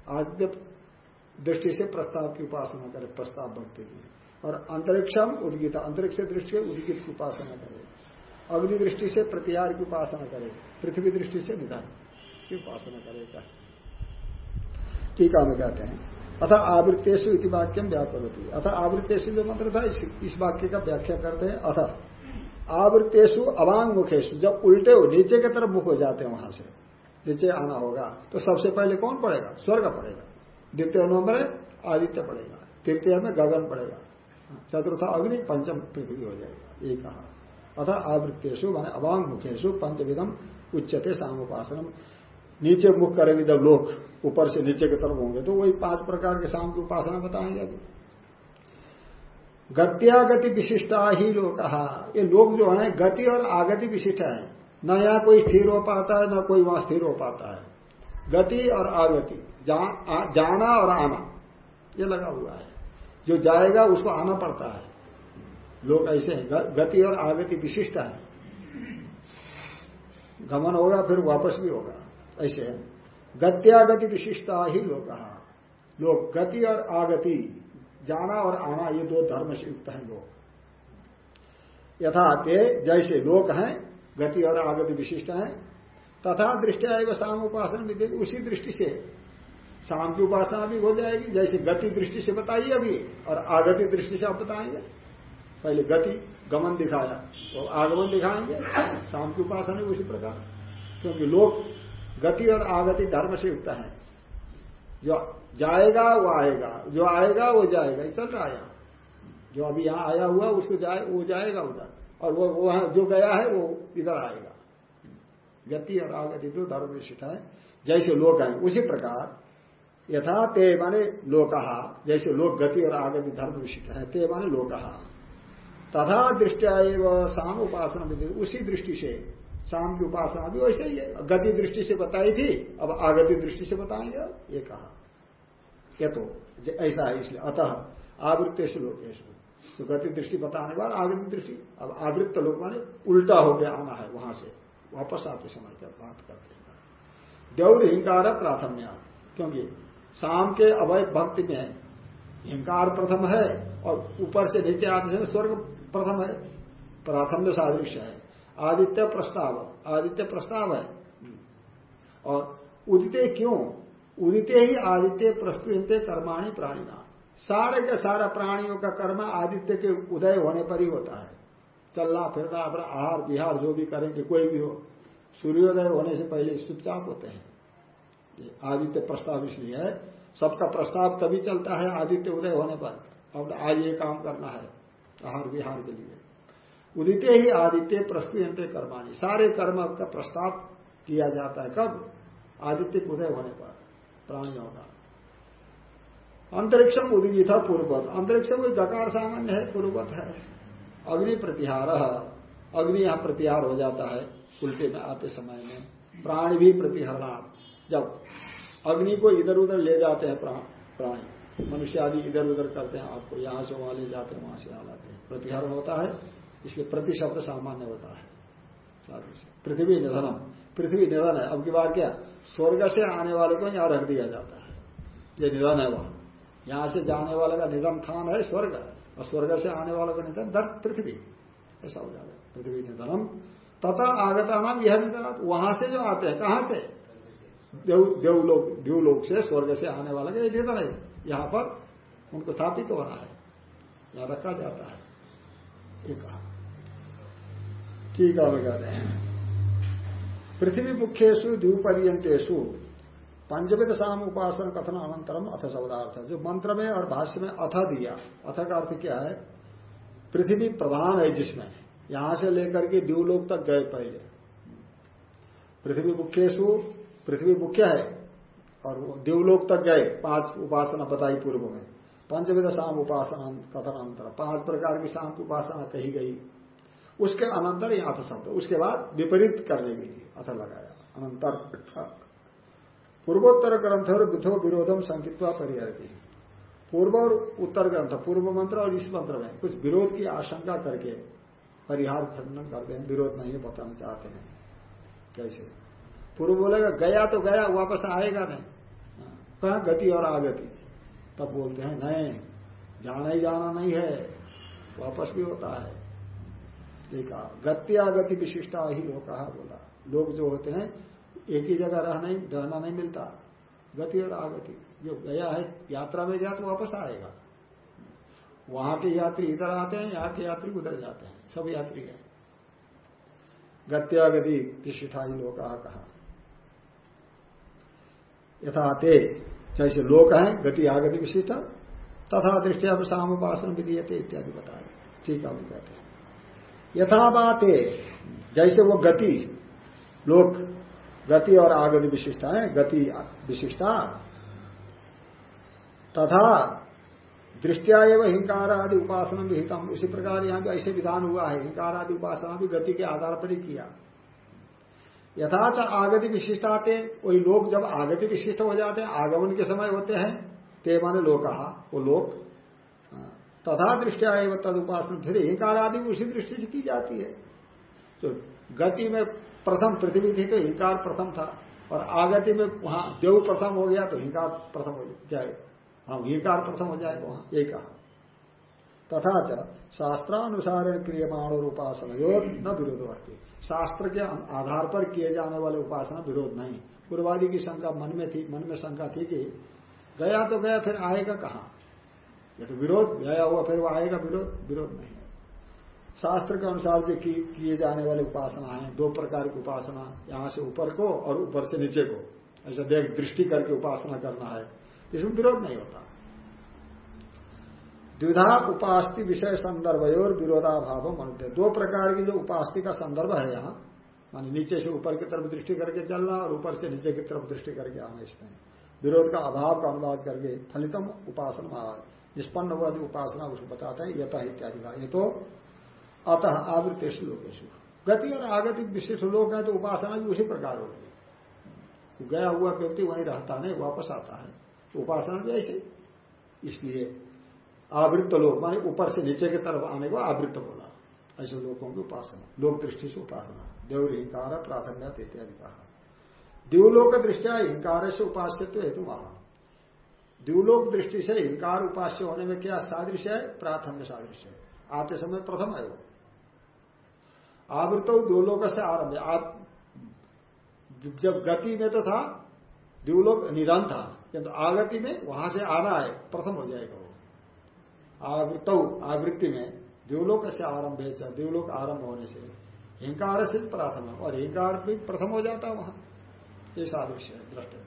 आदित्य दृष्टि से प्रस्ताव की उपासना करे, प्रस्ताव भक्ति की और अंतरिक्षम उद्गित अंतरिक्ष दृष्टि से उद्गित की उपासना करे। अग्नि दृष्टि से प्रतिहार की उपासना करे पृथ्वी दृष्टि से निधन की उपासना करेगा टीका में कहते हैं अथा आवृत्तेशु इति वाक्यम व्यापरती। अथा आवृत्तेशु जो मंत्र था इस, इस वाक्य का व्याख्या करते हैं अथा। आवृत्तेशु अवांग मुखेश जब उल्टे हो नीचे की तरफ़ मुख हो जाते हैं वहाँ से नीचे आना होगा तो सबसे पहले कौन पड़ेगा स्वर्ग पड़ेगा द्वितीय नंबर है आदित्य पड़ेगा तृतीय में गगन पड़ेगा चतुर्थ अग्नि पंचम पृथ्वी हो जाएगा ये कहा। अतः आवृत्तेशु मान अवांग मुखेशु पंचविधम उच्चते सामुपासनम। नीचे मुख करेंगे जब लोग ऊपर से नीचे की तरफ़ होंगे तो वही पाँच प्रकार के शाम की उपासना बताएँगे अभी। गत्यागति विशिष्टा ही लोग कहा ये लोग जो है गति और आगति विशिष्ट है। न यहाँ कोई स्थिर हो पाता है न कोई वहाँ स्थिर हो पाता है। गति और आगति जा, जाना और आना ये लगा हुआ है। जो जाएगा उसको आना पड़ता है। लोग ऐसे हैं गति और आगति विशिष्ट है। गमन होगा, फिर वापस भी होगा। ऐसे है। गत्यागति विशिष्टा ही लोग लोग गति और आगति, जाना और आना, ये दो धर्म से युक्त है लोग। यथा ते जैसे लोग हैं, गति और आगति विशिष्ट हैं, तथा दृष्टि एवं शाम उपासन विधि उसी दृष्टि से शाम की उपासना भी हो जाएगी। जैसे गति दृष्टि से बताइए अभी, और आगति दृष्टि से आप बताएँगे। पहले गति, गमन दिखाया तो आगमन दिखाएँगे। शाम की उपासना भी उसी प्रकार। क्योंकि लोग गति और आगति धर्म से युक्त है। जो जाएगा, वो आएगा। जो आएगा, वो जाएगा। चल रहा है जो अभी यहाँ आया हुआ, उसको जाए, वो जाएगा उधर। और वो वो जो गया है, वो इधर आएगा। गति और आगति तो धर्म विशिष्ट है। जैसे लोग हैं, उसी प्रकार यथा ते माने लोकहा जैसे लोक गति और आगति धर्म विशिष्ट है, ते माने लोकहा तथा दृष्टिया एवं शाम उपासना विधि, उसी दृष्टि से शाम की उपासना भी वैसे ही है। गति दृष्टि से बताई थी, अब आगति दृष्टि से बताएँगे ये कहा। ये तो ऐसा है इसलिए, अतः आवृत्त श्लोकेश तो गति दृष्टि बताने बाद आगति दृष्टि, अब आवृत्त लोग माने उल्टा हो गया, आना है वहाँ से, वापस आते समय कर बात करते हैं। देवर हिंकार प्राथम्य, क्योंकि शाम के अवय भक्ति में हिंकार प्रथम है और ऊपर से नीचे आते समय स्वर्ग प्रथम है। प्राथम्य सादृश्य है। आदित्य प्रस्ताव आदित्य प्रस्ताव है। और उदिते क्यों? उदिते ही आदित्य प्रस्तुत कर्माणी प्राणीना। सारे के सारा प्राणियों का कर्म आदित्य के उदय होने पर ही होता है। चलना, फिरना, अपना आहार, विहार जो भी करेंगे, कोई भी हो, सूर्योदय होने से पहले चुपचाप होते हैं। आदित्य प्रस्ताव इसलिए है। सबका प्रस्ताव तभी चलता है आदित्य उदय होने पर। अब आज ये काम करना है, आहार विहार के लिए। उदित ही आदित्य प्रस्तुत कर्माणी। सारे कर्म का प्रस्ताव किया जाता है कब? आदित्य उदय होने पर, प्राणियों का। अंतरिक्षम उदित था पूर्ववत। अंतरिक्ष में गकार सामान्य है, पूर्ववत है। अग्नि प्रतिहार अग्नि यहाँ प्रतिहार हो जाता है, उल्टे में आते समय में। प्राणी भी प्रतिहरणा जब अग्नि को इधर उधर ले जाते हैं प्राणी मनुष्य आदि इधर उधर करते हैं आपको। यहाँ से वहाँ ले जाते हैं, वहाँ से यहाँ लाते हैं। प्रतिहरण होता है, इसलिए प्रति शब्द सामान्य होता है। पृथ्वी निधनम। पृथ्वी निधन है। अब की बार क्या? स्वर्ग से आने वाले को यहाँ रख दिया जाता है। ये निधन है वहाँ। यहाँ से जाने वाले का निधन स्थान है स्वर्ग। और स्वर्ग से आने वाले का निधन धन पृथ्वी। ऐसा हो जाता है। पृथ्वी निधनम। तथा आगता नाम यह निधन वहाँ से जो आते हैं, कहाँ से? देवलोक देवलोक से स्वर्ग से आने वाला का निधन है। यहाँ पर उनको स्थापित हो रहा है। यहाँ रखा जाता है। ये कहा। ठीक है कहते हैं। पृथ्वी मुख्यु द्वीपर्यंतेशु पंचविध शाम उपासन कथन अनंतरम अथ शब्दार्थ। जो मंत्र में और भाष्य में अथ दिया। अथ का अर्थ क्या है? पृथ्वी प्रधान है जिसमें। यहाँ से लेकर के द्यूलोक तक गए पहले। पृथ्वी मुख्यु पृथ्वी मुख्य है और देवलोक तक गए पाँच उपासना बताई पूर्व में। पंचविध शाम उपासना कथन अंतर पाँच प्रकार की शाम की उपासना कही गई। उसके अनंतर यहाँ अथ शब्द, उसके बाद विपरीत करने के लिए अथ लगाया। अनंतर पूर्वोत्तर ग्रंथ और विधो विरोधम संकित्वा परिहरती। पूर्व और उत्तर ग्रंथ, पूर्व मंत्र और इस मंत्र में कुछ विरोध की आशंका करके परिहार खंडन करते हैं विरोध नहीं बताना चाहते हैं। कैसे? पूर्व बोलेगा, गया तो गया, वापस आएगा नहीं। कहा गति और आगति? तब बोलते हैं, नहीं, जाना ही जाना नहीं है, वापस भी होता है। देखा गत्यागति विशिष्टा ही लोग कहा बोला। लोग जो होते हैं, एक ही जगह रहना नहीं रहना नहीं मिलता। गति और आगति, जो गया है, यात्रा में गया तो वापस आएगा। वहाँ के यात्री इधर आते हैं, यहाँ के यात्री उधर जाते हैं। सब यात्री है। गत्यागति विशिष्टा ही लोग कहा। यथाते, जैसे लोक है, गति आगति विशिष्ट, तथा दृष्टिया शाम उपासन विधि इत्यादि बताए ठीक है कहते हैं। यथाबात जैसे वो गति, लोक, गति और आगति विशिष्टा है, गति विशिष्टा, तथा दृष्टिया एवं हिंकार आदि उपासना विहितम। उसी प्रकार यहाँ भी ऐसे विधान हुआ है हिंकार आदि उपासना भी गति के आधार पर ही किया। यथाच आगति विशिष्ट आते वही लोग जब आगति विशिष्ट हो जाते हैं आगमन के समय होते हैं ते माने लोग कहा वो लोग हाँ, तथा दृष्टिया एवं तद उपासना फिर हिंकार आदि उसी दृष्टि से की जाती है। तो गति में प्रथम पृथ्वी थी तो हिंकार प्रथम था और आगति में वहाँ देव प्रथम हो गया तो हिंकार प्रथम हो जाए हाँ? हिंकार प्रथम हो जाएगा वहाँ यही कहा। तथा च शास्त्रानुसार क्रियमाण और उपासना योग न विरोध वस्तु शास्त्र के आधार पर किए जाने वाले उपासना विरोध नहीं। पूर्वादि की शंका मन में थी, मन में शंका थी कि गया तो गया, फिर आएगा कहा? ये तो विरोध, गया हुआ, फिर वो आएगा, विरोध विरोध नहीं है। शास्त्र के अनुसार जो किए जाने वाले उपासना है, दो प्रकार की उपासना, यहाँ से ऊपर को और ऊपर से नीचे को। ऐसा देख, दृष्टि करके उपासना करना है। इसमें विरोध नहीं होता। द्विधा उपास्ति विषय संदर्भ और विरोधाभाव मनुष्य दो प्रकार की जो उपास्ति का संदर्भ है यहाँ, मान नीचे से ऊपर की तरफ़ दृष्टि करके चलना और ऊपर से नीचे की तरफ़ दृष्टि करके आना इसमें। विरोध का अभाव का अनुवाद करके फलितम उपासना निष्पन्न हुआ जो उपासना उसको बताते हैं यथा इत्यादि का। ये तो अतः आवृत्तेश लोकेश गति और आगति विशिष्ट लोग हैं तो उपासना भी उसी प्रकार होगी गया हुआ व्यक्ति वहीं रहता नहीं, वापस आता है। तो उपासना भी ऐसे इसलिए आवृत्त लोग, माने ऊपर से नीचे की तरफ़ आने को आवृत्त बोला। ऐसे लोगों की उपासना, लोक दृष्टि से उपासना देवर हिंकार, प्राथम्य इत्यादि कहा। दिवलोक दृष्टिया हिंकार से उपास्य तो हेतु वहाँ दिवलोक दृष्टि से हिंकार उपास्य होने में क्या सादृश्य है? प्राथम्य सादृश्य आते समय प्रथम वो आवृत द्योलोक से आरंभ आप जब गति में तो था, दिवलोक निदान था, किंतु आगति में वहाँ से आना है, प्रथम हो जाएगा आवृत आवृत्ति में, देवलोक से आरंभ है, चाहे देवलोक आरंभ होने से, हिंकार से प्रथम और हिंकार भी प्रथम हो जाता है वहाँ। ये सादृश्य है, दृष्टि।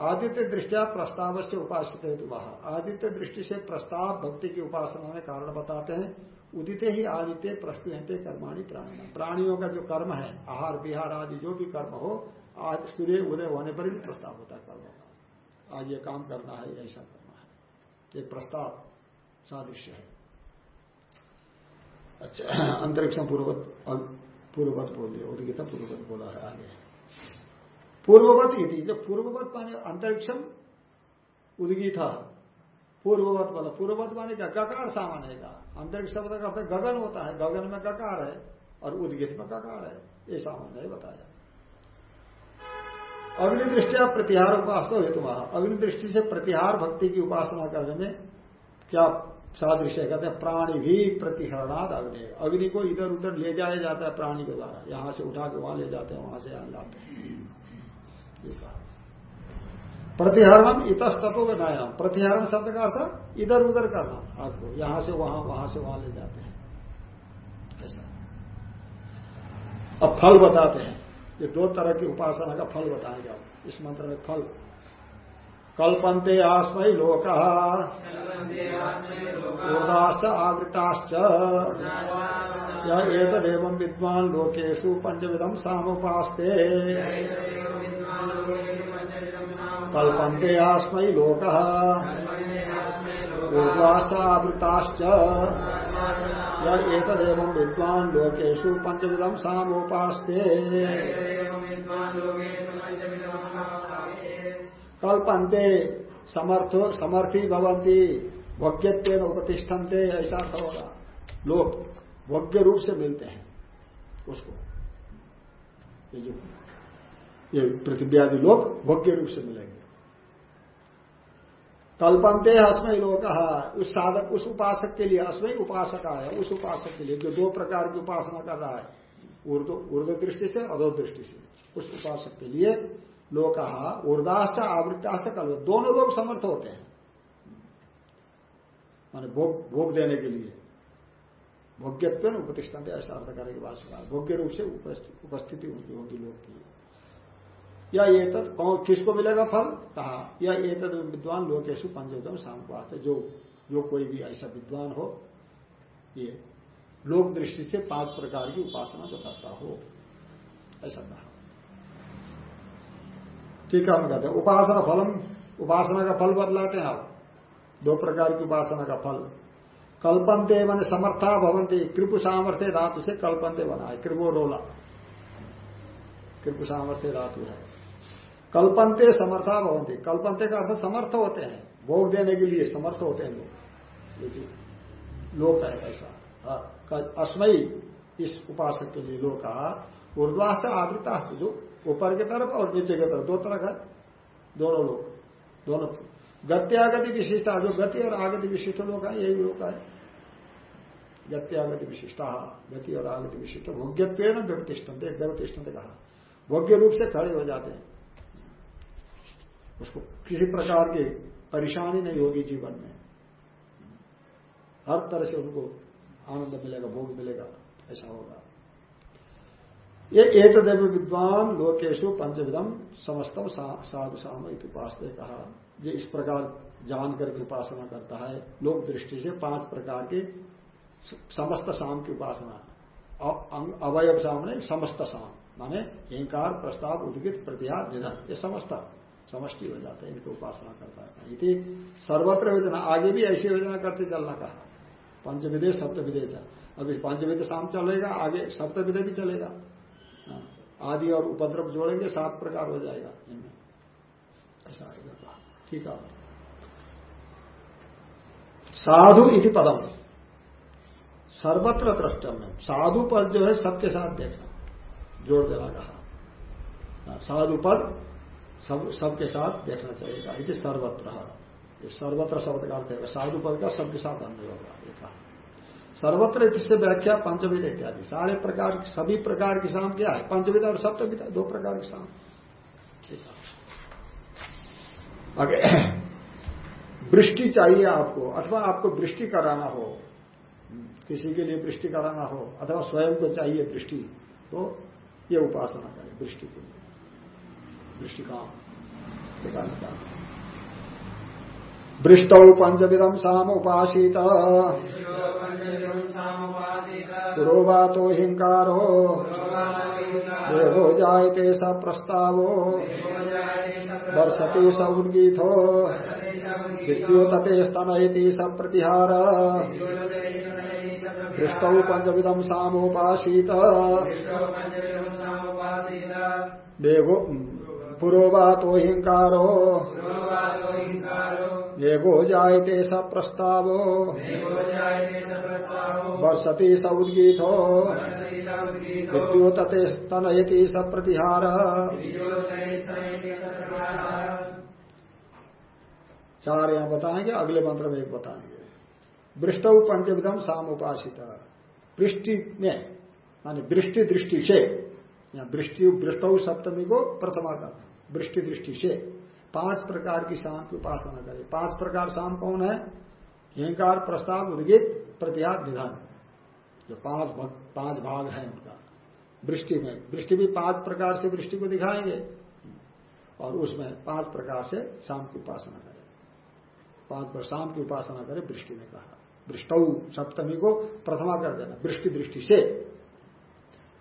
आदित्य दृष्टिया प्रस्ताव से उपासित है वहाँ। आदित्य दृष्टि से प्रस्ताव भक्ति की उपासना में कारण बताते हैं। उदित ही आदित्य प्रस्तुते कर्माणी प्राणी प्राणियों का जो कर्म है, आहार, विहार आदि, जो भी कर्म हो, आज सूर्य उदय होने पर भी प्रस्ताव होता है कर्म का। आज ये काम करना है, ऐसा करना है। एक प्रस्ताव सादृश्य है। अच्छा अंतरिक्ष पूर्वत पूर्ववत बोल दिया उदगिता पूर्ववत बोला है आगे। पूर्ववत इति, जब पूर्ववत माने अंतरिक्षम उदगी था पूर्ववत बोला। पूर्ववत माने क्या? ककार सामान्य का अंतरिक्ष शब्द का अर्थ गगन होता है, गगन में ककार है और उदगित में ककार है, ये सामान्य बताया। अग्नि दृष्टिया प्रतिहार उपासना हेतु वहाँ अग्नि दृष्टि से प्रतिहार भक्ति की उपासना करने में क्या साध विषय कहते हैं, प्राणी भी प्रतिहरणाद अग्नि। अग्नि को इधर उधर ले जाया जाता है प्राणी के द्वारा। यहाँ से उठा के वहाँ ले जाते हैं, वहाँ से यहाँ जाते हैं। प्रतिहरणम इतस्तत्व बनाया प्रतिहरण शब्द का अर्थ इधर उधर करना, आपको। यहाँ से वहाँ वहाँ से वहाँ ले जाते हैं। ऐसा। अब फल बताते हैं। ये दो तरह की उपासना का फल बताएँगे आप इस मंत्र में फल कल्पन्ते आस्मय लोक। लोकाश्च आवृताश्च। एतदेव विद्वान लोकेशु पंचविधम सामुपास्ते। कल्पन्ते आस्मय लोक। ऊर्वाश्च आवृताश्च। एतदेव विद्वान लोकेशु पंचविधम सामोपास्ते। कल्पन्ते, समर्थ, समर्थी भवंती भोग्यत्व उपतिष्ठन्ते, ऐसा सब होगा लोग भोग्य रूप से मिलते हैं उसको। ये जो, ये पृथ्वी आदि लोग भोग्य रूप से मिलेंगे। कल्पनते अस्मय लोग उस साधक, उस उपासक के लिए अस्मय उपासक है उस उपासक के लिए जो दो प्रकार की उपासना कर रहा है ऊर्ध दृष्टि से अधो दृष्टि से, उस उपासक के लिए लोग कहा ऊर्दाश्च आवृत्ताश्च कल दोनों लोग समर्थ होते हैं। माने भोग भोग देने के लिए। भोग्यत्व उपतिष्ठा ऐसा अर्थ करेंगे भाषा भोग्य रूप से उपस्थिति उनकी होगी लोग की। या ये तत् किसको मिलेगा फल? कहा, या ये तद विद्वान लोकेशु पंचोदम सामपात जो जो कोई भी ऐसा विद्वान हो, ये लोक दृष्टि से पाँच प्रकार की उपासना करता हो। ऐसा कहा। ठीक है कहते हैं। उपासना फलम उपासना का फल बदलाते हैं आप। दो प्रकार की उपासना का फल। कल्पनते मैंने समर्था भवंती कृपु सामर्थ्य धातु से कल्पनते बना है कृपो रोला कृपु सामर्थ्य धातु है। कल्पनते समर्था भवंती कल्पनते का अर्थ समर्थ होते हैं भोग देने के लिए समर्थ होते हैं लोग। लोक है ऐसा। हाँ, अस्मयी इस उपासक के लिए लोग कहा ऊर्ध्वा से आवृता जो ऊपर की तरफ़ और नीचे की तरफ़, दो तरफ़ है दोनों लोग, दोनों गत्यागति विशिष्टा, जो गति और आगति विशिष्ट लोग है, यही लोग है। गत्यागति विशिष्टा गति और आगति विशिष्ट भोग्यत्व न व्यवतिष्ठते कहा। भोग्य रूप से खड़े हो जाते हैं। उसको किसी प्रकार की परेशानी नहीं होगी जीवन में। हर तरह से उनको आनंद मिलेगा, भोग मिलेगा, ऐसा होगा। ये एक देव विद्वान लोकेशु पंचविधम समस्तम साधु साम उपास कहा ये इस प्रकार जान करके उपासना करता है, लोक दृष्टि से पाँच प्रकार के समस्त शाम की उपासना। अवयव सामने समस्त शाम माने अहंकार प्रस्ताव, उद्गित, प्रतिहार, निधन, ये समस्त समष्टि हो जाता है, इनको उपासना करता है। इति सर्वत्र योजना आगे भी ऐसी योजना करते चलना कहा। पंचविधे, सप्तविधे अभी पंचविधे शाम चलेगा, आगे सप्तविधे भी चलेगा। आदि और उपद्रव जोड़ेंगे सात प्रकार हो जाएगा इनमें। ऐसा आएगा ठीक है। साधु इति पदम। सर्वत्र दृष्टम में साधु पद जो है सबके साथ देखना। जोड़ देना कहा। हाँ, साधु पद सब सबके साथ देखना चाहिए इति सर्वत्र। सर्वत्र शब्द का अर्थ है। साधु पद का सबके साथ अन्य होगा ये कहा। सर्वत्र इससे व्याख्या पंचविध इत्यादि। सारे प्रकार सभी प्रकार की शाम क्या है? पंचविध और सप्तविध दो प्रकार की शाम आगे, वृष्टि चाहिए आपको, अथवा आपको वृष्टि कराना हो, किसी के लिए वृष्टि कराना हो, अथवा स्वयं को चाहिए वृष्टि तो ये उपासना करें, वृष्टि के लिए। वृष्टि काम वृष्टौ पंचविदम साम उपासित पुरोवातो हिंकारो। देवो जायते स प्रस्तावो। वर्षति स उद्गीथो विद्योतते स्तनयति स प्रतिहार। दृष्टौ पंचविदम सामोपासीत। देवो पुरोवातो हिंकारो। देवो जायते स प्रस्तावो। वर्षति स उद्गीथो विद्योतते स्तनयति स प्रतिहार। चार यहाँ बताएँगे अगले मंत्र में एक बताएँगे। वृष्ट पंचविधम साम उपासित वृष्टि में मानी वृष्टि दृष्टि से या वृष्टि वृष्ट सप्तमी को प्रथमा कर वृष्टि दृष्टि से। पाँच प्रकार की शाम की उपासना करें। पाँच प्रकार शाम कौन है? हिंकार प्रस्ताव, उद्गित, प्रतिहार, निधन। जो पाँच पाँच भाग है उनका। वृष्टि में। वृष्टि भी पाँच प्रकार से वृष्टि को दिखाएँगे। और उसमें पाँच प्रकार से शाम की उपासना करें। पाँच बार शाम की उपासना करें वृष्टि में कहा। वृष्ट सप्तमी को प्रथमा कर देना वृष्टि दृष्टि से।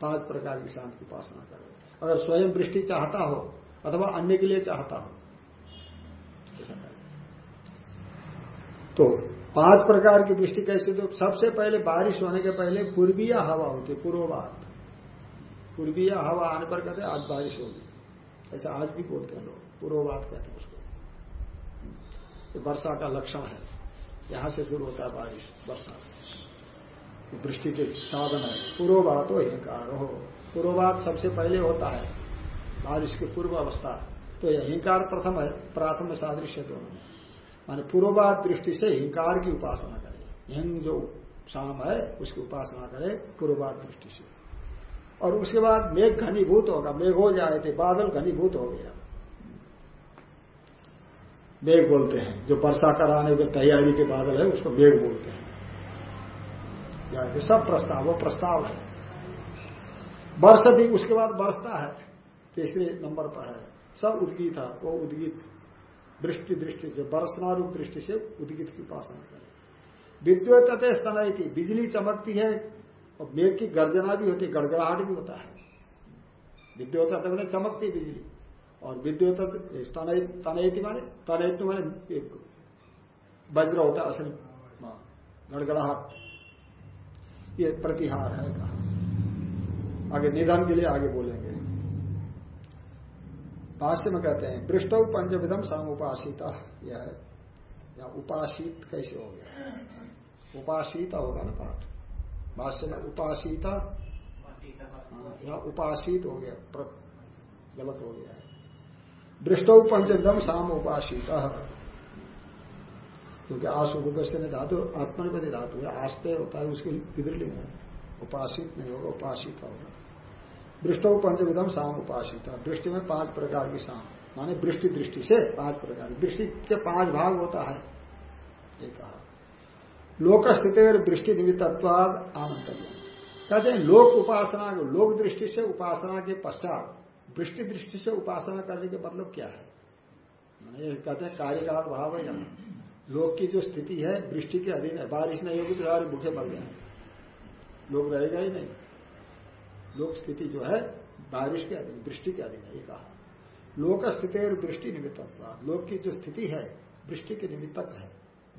पाँच प्रकार की शाम की उपासना करें। अगर स्वयं वृष्टि चाहता हो अथवा अन्य के लिए चाहता हूँ। तो पाँच प्रकार की वृष्टि कैसे तो सबसे पहले बारिश होने के पहले पूर्वीय हवा होती है पूर्ववाद पूर्वीय हवा आने पर कहते आज बारिश होगी। ऐसा आज भी बोलते हैं लोग पूर्ववाद कहते हैं उसको। वर्षा का लक्षण है। यहाँ से शुरू होता है बारिश, वर्षा। वृष्टि के साधन है। पूर्ववाद हो, हिंकार हो। पूर्ववाद सबसे पहले होता है। बारिश की पूर्व अवस्था तो यह हिंकार प्रथम है प्राथम सादृश्य दोनों। में माने पूर्ववाद दृष्टि से हिंकार की उपासना करे। हिंग जो शाम है, उसकी उपासना करे पूर्ववाद दृष्टि से। और उसके बाद मेघ घनीभूत होगा। मेघ हो जाए थे बादल घनीभूत हो गया। मेघ बोलते हैं। जो वर्षा कराने की तैयारी के बादल है, उसको मेघ बोलते हैं। सब प्रस्ताव, वो प्रस्ताव है। वर्ष भी, उसके बाद बरसता है। तीसरे नंबर पर है। सब उद्गीत है, वो उद्गीत। दृष्टि दृष्टि से बरसना रूप दृष्टि से उद्गीत की उपासना करें। विद्युत स्तनय की बिजली चमकती है और मेघ की गर्जना भी होती है, गड़गड़ाहट भी होता है। विद्युत मैंने चमकती बिजली। और विद्युत तनयति माने तनयति माने वज्र होता है असल। गड़गड़ाहट। ये प्रतिहार है कहा। आगे निधन के लिए आगे बोलेंगे। भाष्य में कहते हैं पृष्ठ पंचविधम समुपासित। यह है। या उपासित कैसे हो गया? उपासित होगा ना पाठ। भाष्य में उपासित हाँ, या उपासित हो गया गलत हो गया है। दृष्टो पंचम शाम उपासित क्योंकि आशु से धातु आत्मनिपति धातु आस्ते होता है उसके विदुलिंग है। उपासित नहीं होगा उपासित होगा। दृष्टो पंचविधम शाम उपासित दृष्टि में पाँच प्रकार की शाम माने दृष्टि दृष्टि से पाँच प्रकार दृष्टि के पाँच भाग होता है। एक लोक स्थित दृष्टि निमित्तवाद आनंद कहते हैं लोक उपासना लोक दृष्टि से उपासना के पश्चात दृष्टि दृष्टि से उपासना करने के मतलब क्या है? ये कहते हैं कार्यकाल भाव है लोक की जो स्थिति है, दृष्टि के अधीन है। बारिश नहीं होगी तो सारे भूखे मर गए लोग रहेगा ही नहीं। लोक स्थिति जो है, बारिश के अधीन दृष्टि के अधीन है, ये कहा। लोक स्थिति और दृष्टि निमित्त लोक की जो स्थिति है दृष्टि के निमित्तक है।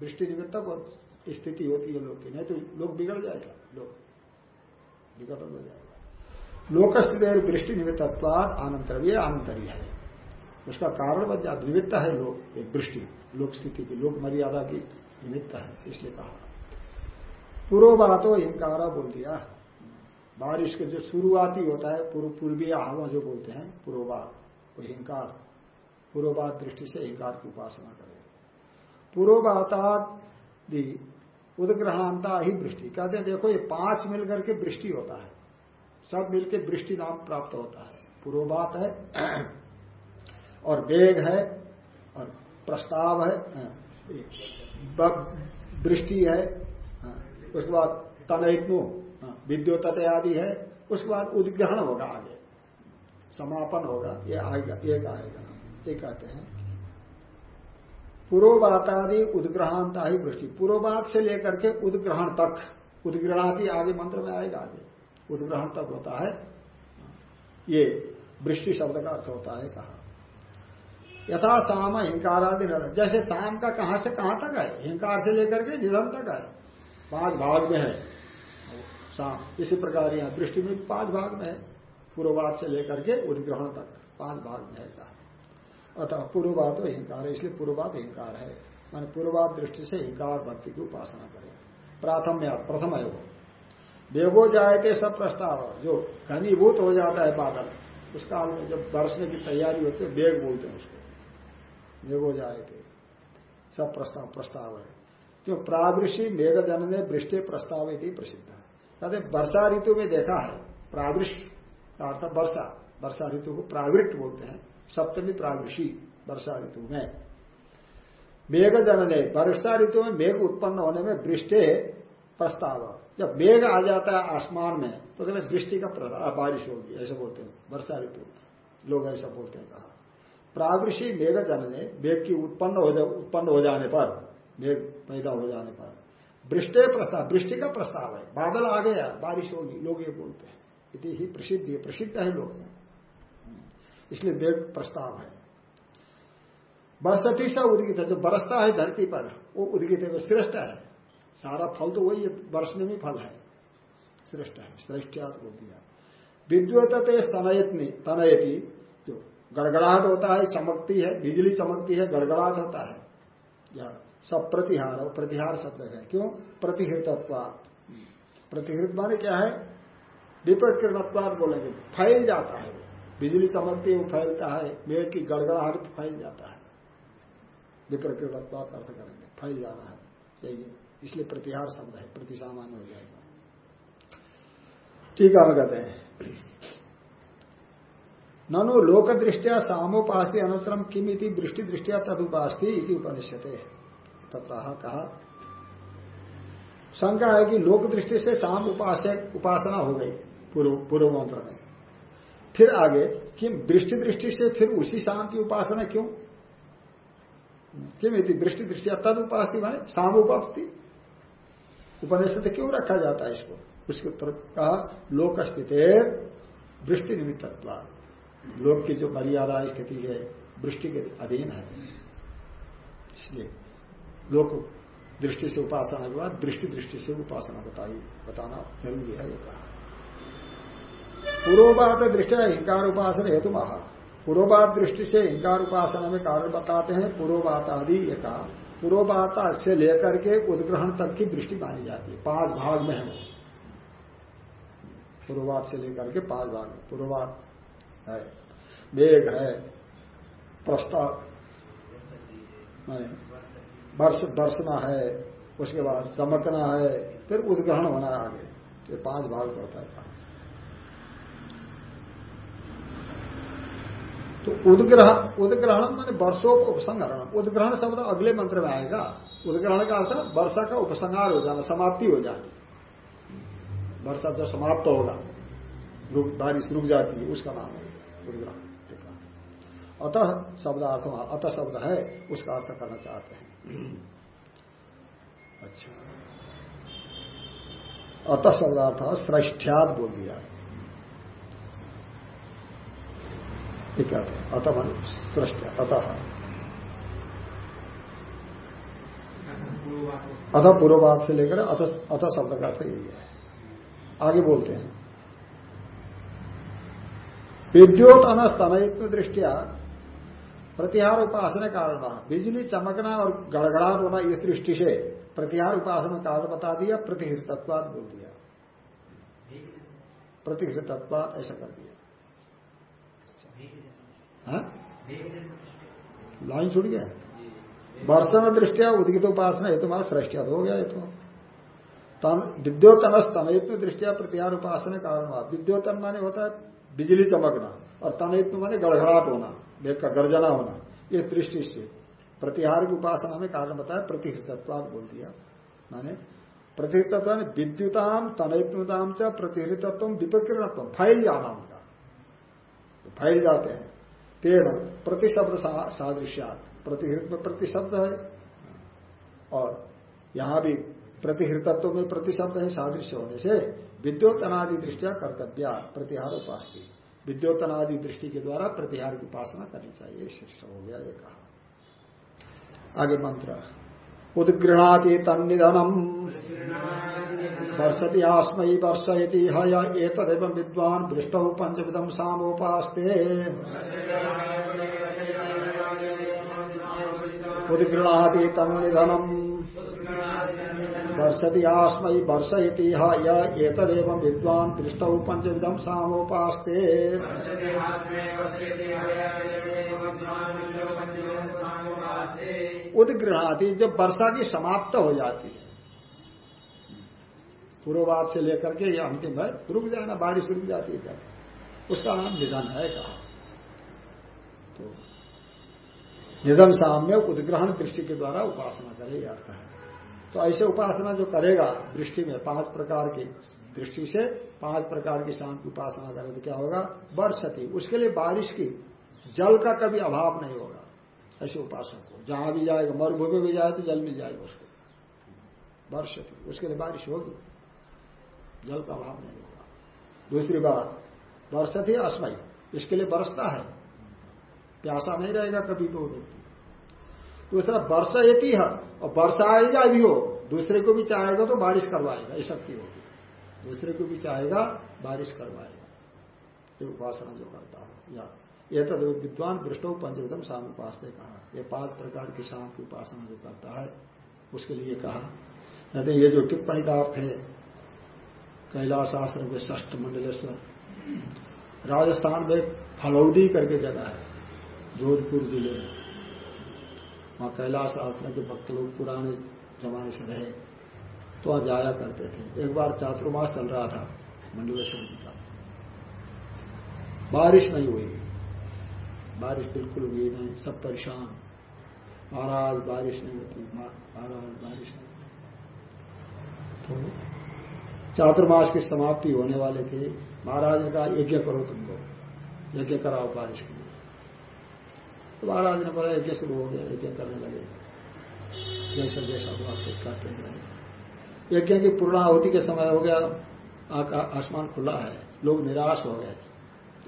दृष्टि निमित्तक और स्थिति होती है लोग की, नहीं तो लोग बिगड़ जाएगा लोग बिगड़ हो जाएगा। लोक स्थिति और दृष्टि निमित्तवाद आनंतर ये आनंतरी है। उसका कारण बन जाता निमित्त है लोक एक दृष्टि लोक स्थिति की, लोक मर्यादा की निमित्त है, इसलिए कहा। पूर्वबातो इंकारा बोल दिया। बारिश के जो शुरुआती होता है, पूर्व पूर्वीय हवा जो बोलते हैं, पूर्वबात, वो हिंकार, पूर्वबात दृष्टि से हिंकार की उपासना करें। पूर्वबाता उदग्रहांता ही वृष्टि। कहते हैं, देखो, ये पाँच मिलकर के वृष्टि होता है। सब मिलकर वृष्टि नाम प्राप्त होता है। पूर्वबात है, और वेग है, और प्रस्ताव है वृष्टि है उसके बाद तनयत्नु विद्युत आदि है, उसके बाद उद्ग्रहण होगा आगे। समापन होगा, ये आएगा एक आएगा, ये कहते हैं। पूर्वबातादि उद्ग्रहांता ही वृष्टि। पूर्वबात से लेकर के उद्ग्रहण तक, उद्ग्रहणादि आगे मंत्र में आएगा आगे। उद्ग्रहण तक होता है, ये वृष्टि शब्द का अर्थ होता है कहा। यथा शाम हिंकारादि जैसे शाम का कहाँ से कहाँ तक है? हिंकार से लेकर के निधन तक है। पाँच भाग में है। शाम इसी प्रकार यहाँ दृष्टि में पाँच भाग में है। पूर्ववाद से लेकर के उद्ग्रहण तक पाँच भाग में है अतः पूर्ववाद तो हिंकार है, इसलिए पूर्ववाद हिंकार है। मान पूर्ववाद दृष्टि से हिंकार भक्ति की उपासना करें। प्राथम प्रथम है वो बेगो जाए थे सब प्रस्ताव। जो घनीभूत हो जाता है बादल उस काल में जब बरसने की तैयारी होती है, बेग बोलते हैं उसको। जाए थे सब प्रस्ताव प्रस्ताव है। क्यों? प्रावृषि मेघजन ने वृष्टि प्रस्ताव प्रसिद्ध। है कहते वर्षा ऋतु में देखा है, प्रावृष्ट का अर्थ वर्षा वर्षा ऋतु को प्रावृत बोलते हैं, सप्तमी प्रावृषि, वर्षा ऋतु में। मेघ जन ने वर्षा ऋतु में मेघ उत्पन्न होने में वृष्टि प्रस्ताव। जब मेघ आ जाता है आसमान में तो कहते वृष्टि का बारिश होगी, ऐसे बोलते हैं, वर्षा ऋतु में। लोग ऐसा बोलते हैं कहा। प्रावृषि मेघ जनने, मेघ की उत्पन्न हो जा, उत्पन्न हो जाने पर, मेघ पैदा हो जाने पर वृष्टि प्रस्ताव, वृष्टि का प्रस्ताव है। बादल आ गया, बारिश होगी, लोग ये बोलते हैं। इति ही प्रसिद्ध है प्रसिद्ध है लोग। में इसलिए मेघ प्रस्ताव है। बरसती सा उदगित है, जो बरसता है धरती पर, वो उदगित है, वो श्रेष्ठ है। सारा फल तो वही वर्षने में फल है। श्रेष्ठ है श्रेष्ठ बोल दिया विद्युत तनयती, जो गड़गड़ाहट होता है, चमकती है, बिजली चमकती है, गड़गड़ाहट होता है। सब प्रतिहार और प्रतिहार शब्द है। क्यों? प्रतिहृतत्वाद प्रतिहृत माने क्या है? विपत्कृणत्वाद बोलेंगे। फैल जाता है बिजली चमकती है, वो फैलता है। मेघ की गड़गड़ाहट फैल जाता है। विप्रकृणत्वाद अर्थ करेंगे। फैल जाना है। यही इसलिए प्रतिहार शब्द है। प्रति सामान्य हो जाएगा। ठीक है कहते हैं। ननु लोक दृष्टिया सामोपास्ति अनंतरम किमिति दृष्टि दृष्टिया तदुपास्ति इति उपनिषते तथा कहा। शंका है कि लोक दृष्टि से शाम उपासक, उपासना हो गई पूर्व मंत्र में। फिर आगे, कि दृष्टि दृष्टि से फिर उसी शाम की उपासना क्यों? किम यदि दृष्टि दृष्टिया तद उपास्ति माने शाम उपास्ति उपनिषद क्यों रखा जाता है इसको? उसके उत्तर कहा, लोक स्थित दृष्टि निमित्त लोक की जो मर्यादा स्थिति है वृष्टि के अधीन है। इसलिए लोक दृष्टि से उपासना के बाद दृष्टि दृष्टि से उपासना बताई, बताना ज़रूरी है, ये कहा। पूर्वबात दृष्टि हिंकार उपासना हेतु महा। पूर्वबात दृष्टि से हिंकार उपासना में कारण बताते हैं पूर्वबात आदि ये कहा। से लेकर के उद्ग्रहण तक की दृष्टि मानी जाती है, पाँच भाग में है पूर्वबात से लेकर के पाँच भाग में। पूर्वबात है, वेग है, प्रस्ताव। वर्ष बरसना है, उसके बाद चमकना है, फिर उद्ग्रहण होना आगे। ये पाँच भाग होता है तो उद्ग्रहण उद्ग्रहण माने वर्षों को उपसंहरण। उद्ग्रहण शब्द अगले मंत्र में आएगा। उद्ग्रहण का अर्थ वर्षा का उपसंहार हो जाना, समाप्ति हो जाती वर्षा जो समाप्त होगा, रुक, बारिश रुक जाती है, उसका नाम है उद्ग्रहण। अतः शब्दार्थ, अतः शब्द है, उसका अर्थ करना चाहते हैं। अच्छा। अत शब्दार्थ श्रेष्ठ्यात बोल दिया। ये कहते अतः मन श्रेष्ठ, अतः। अतः पूर्ववाद से लेकर अतः शब्द का अर्थ यही है। आगे बोलते हैं। विद्योत अनस्तनयित्व दृष्टिया प्रतिहार उपासना कारण बिजली चमकना और गड़गड़ाहट होना इस दृष्टि से प्रतिहार उपासना कारण बता दिया प्रतिहृतत्वाद बोल दिया। प्रतिहृतत्वाद ऐसा कर दिया। हाँ? लाइन छूट गया? वर्षण दृष्टिया, उदगित उपासना हेतु मास श्रेष्ठ हो गया हेतु विद्योतन स्तनयित्व दृष्टिया प्रतिहार उपासना कारण विद्योतन माने होता है बिजली चमकना। और तनयित्व माने गड़गड़ाहट होना वेद का गर्जना होना, ये दृष्टि से। प्रतिहार की उपासना में कारण बताया, प्रतिहृतत्वाद बोल दिया माने। प्रतिहृतत्व विद्युताम तनयत्मताम च प्रतिहृतत्व विपकीर्णत्व फैल जाना उनका। तो फैल जाते हैं। तेरह प्रतिशब्द सादृश्यात। प्रतिहृत में प्रतिशब्द है। और यहाँ भी प्रतिहृतत्व में प्रतिशब्द है सादृश्य होने से विद्युत अनादि दृष्टिया कर्तव्य प्रतिहार उपास विद्योतनादि दृष्टि के द्वारा प्रतिहार की उपासना करनी चाहिए। शिष्ट हो गया, ये कहा। आगे मंत्र। उदगृणाति तन्निधनम वर्षति आस्मयी वर्षयति हय विद्वान पृष्ठ पंचविधम सामोपास्ते। उदगृणाति तन्निधनम वर्षति आस्मयी वर्षयति एतदेव विद्वान पृष्ठ पंचविधम सामोपास्ते। उदगृहाती जब वर्षा की समाप्त हो जाती है। पूर्ववाद से लेकर के यह अंतिम है रुक जाना बारिश रुक जाती है जब। उसका नाम निधन है कहा। तो निधन साम्य उदग्रहण दृष्टि के द्वारा उपासना करे यह अर्थ है तो ऐसे उपासना जो करेगा दृष्टि में, पाँच प्रकार की दृष्टि से, पाँच प्रकार की शांत उपासना करे तो क्या होगा? वर्षति उसके लिए बारिश की जल का कभी अभाव नहीं होगा। ऐसे उपासक को। जहाँ भी जाएगा, मरुभूमि भी जाए तो जल मिल जाएगा उसको। वर्षति उसके लिए बारिश होगी। जल का अभाव नहीं होगा। दूसरी बात वर्षति अस्मय इसके लिए बरसता है। प्यासा नहीं रहेगा कभी भी व्यक्ति। दूसरा वर्षा यति है, और वर्षा आएगा अभी हो, दूसरे को भी चाहेगा तो बारिश करवाएगा, ये शक्ति होगी। दूसरे को भी चाहेगा, बारिश करवाएगा। ये उपासना जो करता है, या ये तो विद्वान दृष्टो पंचविधम शाम उपास कहा, ये पाँच प्रकार की शाम की उपासना जो करता है, उसके लिए कहा, कहते ये जो टिप्पणी का अर्थ है कैलाश आश्रम के ष्ठ मंडलेश्वर, राजस्थान में फलौदी करके जगह है, जोधपुर ज़िले में। वहाँ कैलाश आश्रम के भक्त लोग पुराने जमाने से रहे तो वहाँ जाया करते थे। एक बार चातुर्मास चल रहा था, मंडलेश्वर जी का। बारिश नहीं हुई। बारिश बिल्कुल हुई नहीं, सब परेशान। महाराज, बारिश नहीं होती। महाराज, बारिश नहीं तो चातुर्मास की समाप्ति होने वाले थे। महाराज ने कहा, यज्ञ करो तुम लोग। यज्ञ कराओ बारिश के तो महाराज ने बोला यज्ञ शुरू हो गया यज्ञ करने लगे? जैसा जैसा हुआ तो करते गए यज्ञ की पूर्णाहुति के समय हो गया आसमान खुला है, लोग निराश हो गए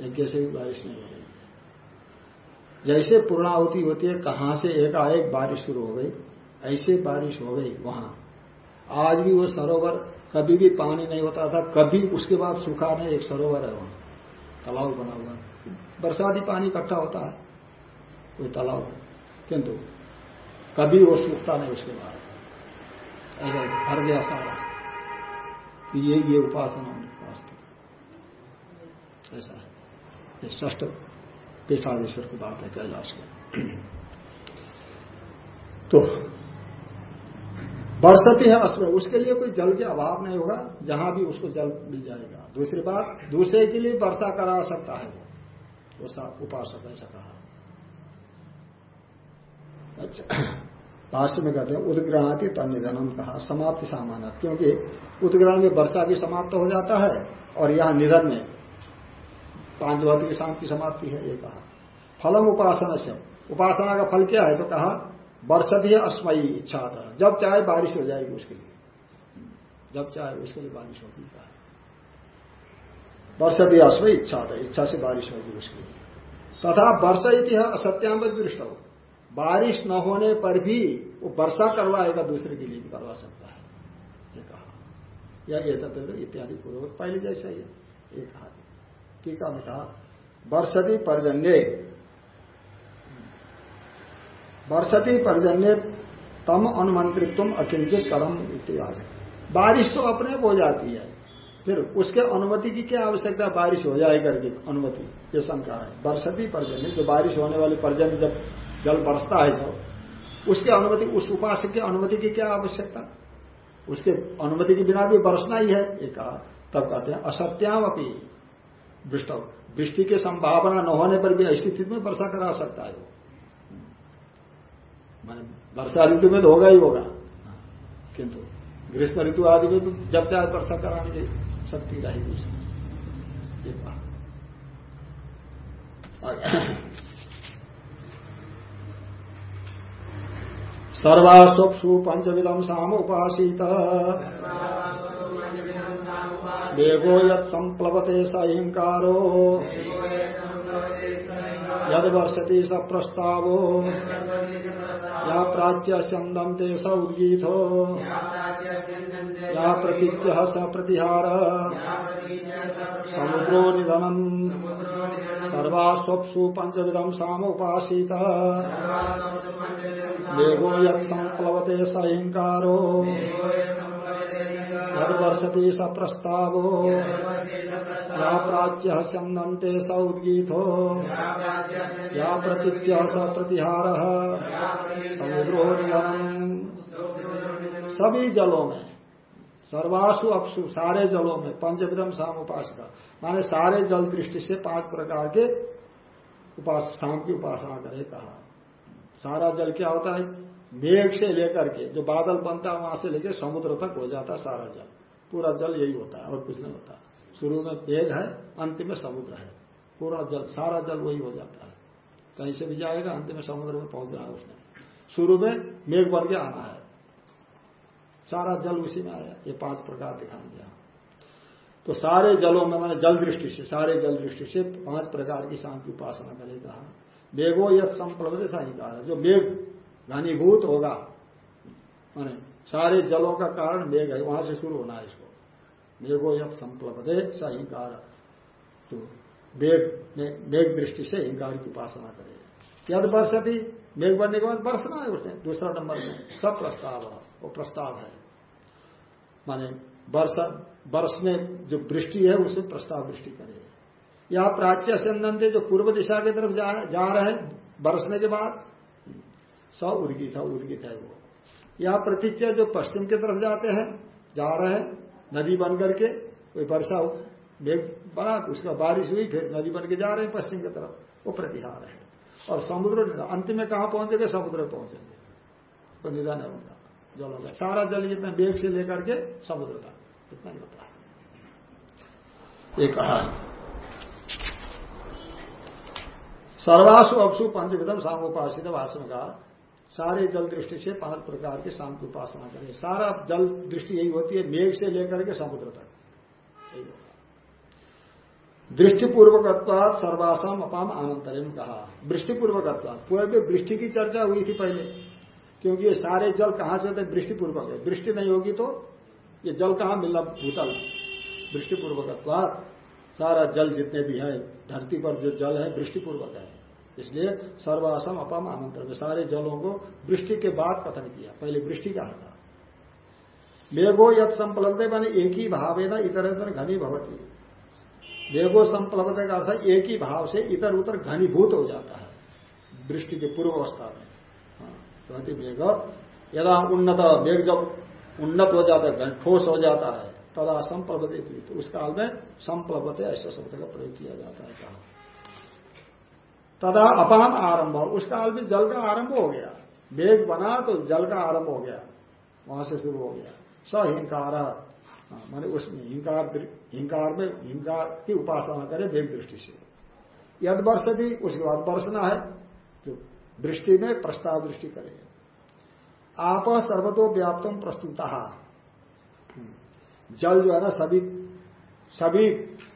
यज्ञ से भी बारिश नहीं हो रही जैसे पूर्णाहुति होती है, कहाँ से एकाएक बारिश शुरू हो गई, ऐसे बारिश हो गई वहाँ। आज भी वो सरोवर कभी भी पानी नहीं होता था, कभी उसके बाद सूखा नहीं, एक सरोवर है वहाँ, तालाब बना हुआ। बरसाती पानी इकट्ठा होता है। कोई तालाब किंतु कभी वो सूखता नहीं उसके बाद ऐसा भर गया सारा। तो ये ये उपासना वास्तव ऐसा है। ष्ठ पीठाधीश्वर की बात है, कैलाश में तो बरसती है अश्व, उसके लिए कोई जल के अभाव नहीं होगा। जहाँ भी उसको जल मिल जाएगा। दूसरी बात, दूसरे के लिए वर्षा करा सकता है वो। वो उपासक, ऐसा कहा। अच्छा। भाष्य में कहते हैं उदग्रहणाति तनिधनम कहा समाप्ति सामान्य क्योंकि उदग्रहण में वर्षा भी समाप्त हो जाता है और यहाँ निधन में पांचवती के शांति समाप्ति है, ये कहा। फलम उपासना से उपासना का फल क्या है? तो कहा वर्षति अस्मयी इच्छा था जब चाहे बारिश हो जाएगी उसके लिए। जब चाहे उसके लिए बारिश होगी, कहा। वर्षति अस्मयी इच्छा था इच्छा से बारिश होगी उसके लिए। तथा वर्षा इतिहास असत्याम दृष्ट हो बारिश न होने पर भी वो वर्षा करवाएगा, दूसरे के लिए भी करवा सकता है। ये कहा। या ये तत्व इत्यादि पूर्वक पहले जैसा ही ये कहा। टीका में कहा, वर्षति पर्जन्य। वर्षति पर्जन्य तम अनुमंत्रित्व अकिंचित कर्म इत्यादि बारिश तो अपने आप हो जाती है। फिर उसके अनुमति की क्या आवश्यकता? बारिश हो जाए करके अनुमति। ये शंका है। वर्षति पर्जन्य, जो बारिश होने वाली पर्जन्य जब जल बरसता है जब उसके अनुमति, उस उपासक की अनुमति की क्या आवश्यकता? उसके अनुमति के बिना भी बरसना ही है, ये कहा। तब कहते हैं असत्याम अपनी वृष्टि की संभावना न होने पर भी ऐसी स्थिति में वर्षा करा सकता है वो। वर्षा ऋतु में तो होगा ही होगा। किंतु ग्रीष्म ऋतु आदि में तो जब चाहे वर्षा कराने की शक्ति रहेगी उसमें। सर्वास्वप्सु पंचविदम साम उपासित वेगो यत् संप्लवते स अहिंकारो यद वर्षति स प्रस्तावो। या प्राच्य स्यंदंते स उद्गीतो। या प्रतीच्य स प्रतिहार। समुद्रो निधनम। सर्वास्वप्सु पंचविधम साम उपासीत वेगो यत् संप्लवते स अहिंकारो यदर्शति स प्रस्तावो या प्राच्य स्यंदंते स उद्गीतो या प्रतीच्य स प्रतिहार समुद्रो सभी जलों में, सर्वासु अपसु, सारे जलों में पंचविधम शाम उपासना माने सारे जल दृष्टि से पाँच प्रकार के उपास, शाम की उपासना करे कहा। सारा जल क्या होता है? मेघ से लेकर के, जो बादल बनता है वहाँ से लेकर समुद्र तक हो जाता है सारा जल। पूरा जल यही होता है, और कुछ नहीं होता। शुरू में मेघ है, अंत में समुद्र है। पूरा जल, सारा जल वही हो जाता है। कहीं से भी जाएगा, अंत में समुद्र में पहुँच रहा है उसने। शुरू में मेघ बन के आना है। सारा जल उसी में आया। ये पाँच प्रकार दिखा दिया तो सारे जलों में, मैंने जल दृष्टि से, सारे जल दृष्टि से पाँच प्रकार की शांति उपासना करेगा। मेघो यद संप्लवते साहिकार जो मेघ घनीभूत होगा, माने सारे जलों का कारण मेघ है, वहाँ से शुरू होना है इसको। मेघो यद संप्लवते सहिकार तो मेघ मेघ दृष्टि से हिंकार की उपासना करे। यद वर्षति मेघ बनने के बाद बरसना है उसने, दूसरा नंबर में सब प्रस्ताव वो प्रस्ताव है। माने वर्ष वर्ष में जो वृष्टि है, उसे प्रस्ताव वृष्टि करे। या प्राच्य संदंते जो पूर्व दिशा की तरफ़ जा, जा रहे हैं बरसने के बाद। सब उदगित है उदगित है वो। या प्रतीच्य जो पश्चिम की तरफ़ जाते हैं जा रहे हैं नदी बन करके कोई वर्षा मेघ बना उसका बारिश हुई फिर नदी बन के जा रहे हैं पश्चिम की तरफ़ वो प्रतिहार है। और समुद्र अंत में कहाँ पहुंचेगा? समुद्र में पहुँचेंगे। तो निधन है उनका जलों सारा जल जितना बेग से लेकर के समुद्र का इतना ही होता है। ये कहा सर्वासु अपसु पंचविधम सामोपासित भाषण का सारे जल दृष्टि से पाँच प्रकार के शाम की उपासना करें। सारा जल दृष्टि यही होती है, मेघ से लेकर के समुद्र तक। दृष्टिपूर्वकत्वाद सर्वासाम अपाम आनंतरिम कहा। दृष्टिपूर्वकत्वाद पूर्व में दृष्टि की चर्चा हुई थी पहले, क्योंकि ये सारे जल कहाँ से होते दृष्टिपूर्वक है। दृष्टि नहीं होगी तो ये जल कहाँ मिला भूतल दृष्टिपूर्वकत्वाद सारा जल जितने भी है धरती पर जो जल है दृष्टिपूर्वक है। इसलिए सर्वासम अपम आमंत्रण सारे जलों को वृष्टि के बाद कथन किया। पहले वृष्टि का था। मेघो यद संपलब्ध बने एक ही भाव है ना इतर इतर घनी भवती। मेघो संप्लवते का अर्थ एक ही भाव से इतर उतर घनीभूत हो जाता है। दृष्टि के पूर्व अवस्था में। हाँ, वेग यदा उन्नत मेघ जब उन्नत हो जाता है ठोस हो जाता है तदा संप्रवते तो उस काल में संप्रवते ऐसा शब्द का प्रयोग किया जाता है कहा। तदा अपान आरंभ। उस काल में जल का आरंभ हो गया। वेग बना तो जल का आरंभ हो गया। वहाँ से शुरू हो गया। सहिंकार हाँ, माने उसमें हिंकार हिंकार में हिंकार की उपासना करे वेग दृष्टि से। यद वर्ष थी उसके बाद वर्षना है। जो दृष्टि में प्रस्ताव दृष्टि करे। आप सर्वतो व्याप्तम प्रस्तुता। हम्म। जल जो है ना सभी सभी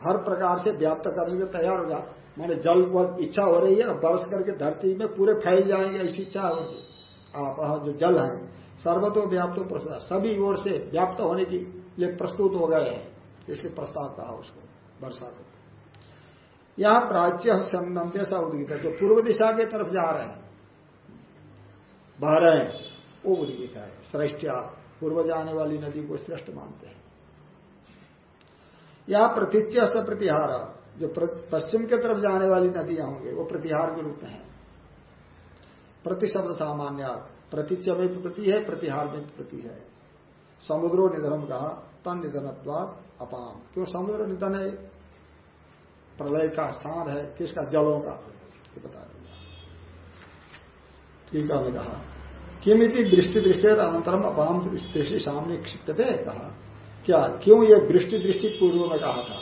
हर प्रकार से व्याप्त करने के तैयार हो जा। माने जल को इच्छा हो रही है बरस करके धरती में पूरे फैल जाएँगे, ऐसी इच्छा होगी आप जो जल है, सर्वतो व्याप्त प्रस्तुत सभी ओर से व्याप्त होने की लिए प्रस्तुत हो गए हैं। इसलिए प्रस्ताव कहा उसको, वर्षा को। यह प्राच्य संबंध सा उद्गित जो पूर्व दिशा के तरफ़ जा रहे हैं। बह रहे हैं, वो उद्गित है, श्रेष्ठ पूर्व जाने वाली नदी को श्रेष्ठ मानते हैं। या प्रतीच्य स प्रतिहार। जो पश्चिम के तरफ़ जाने वाली नदियाँ होंगे, वो प्रतिहार के रूप में है। प्रति शब्द सामान्य, प्रतीच्य में प्रति है, प्रतिहार में प्रति है। समुद्रो निधन कहा, तन निधनत्वाद अपाम। क्यों समुद्र निधन है? प्रलय का स्थान है, किसका? जलों का। ये बता दिया। ठीक है कहा। किमिति दृष्टि दृष्टि, अनंतरम अपाम दृष्टि सामने क्षिप्तते कहा। क्या, क्यों ये दृष्टि दृष्टि पूर्व में कहा था?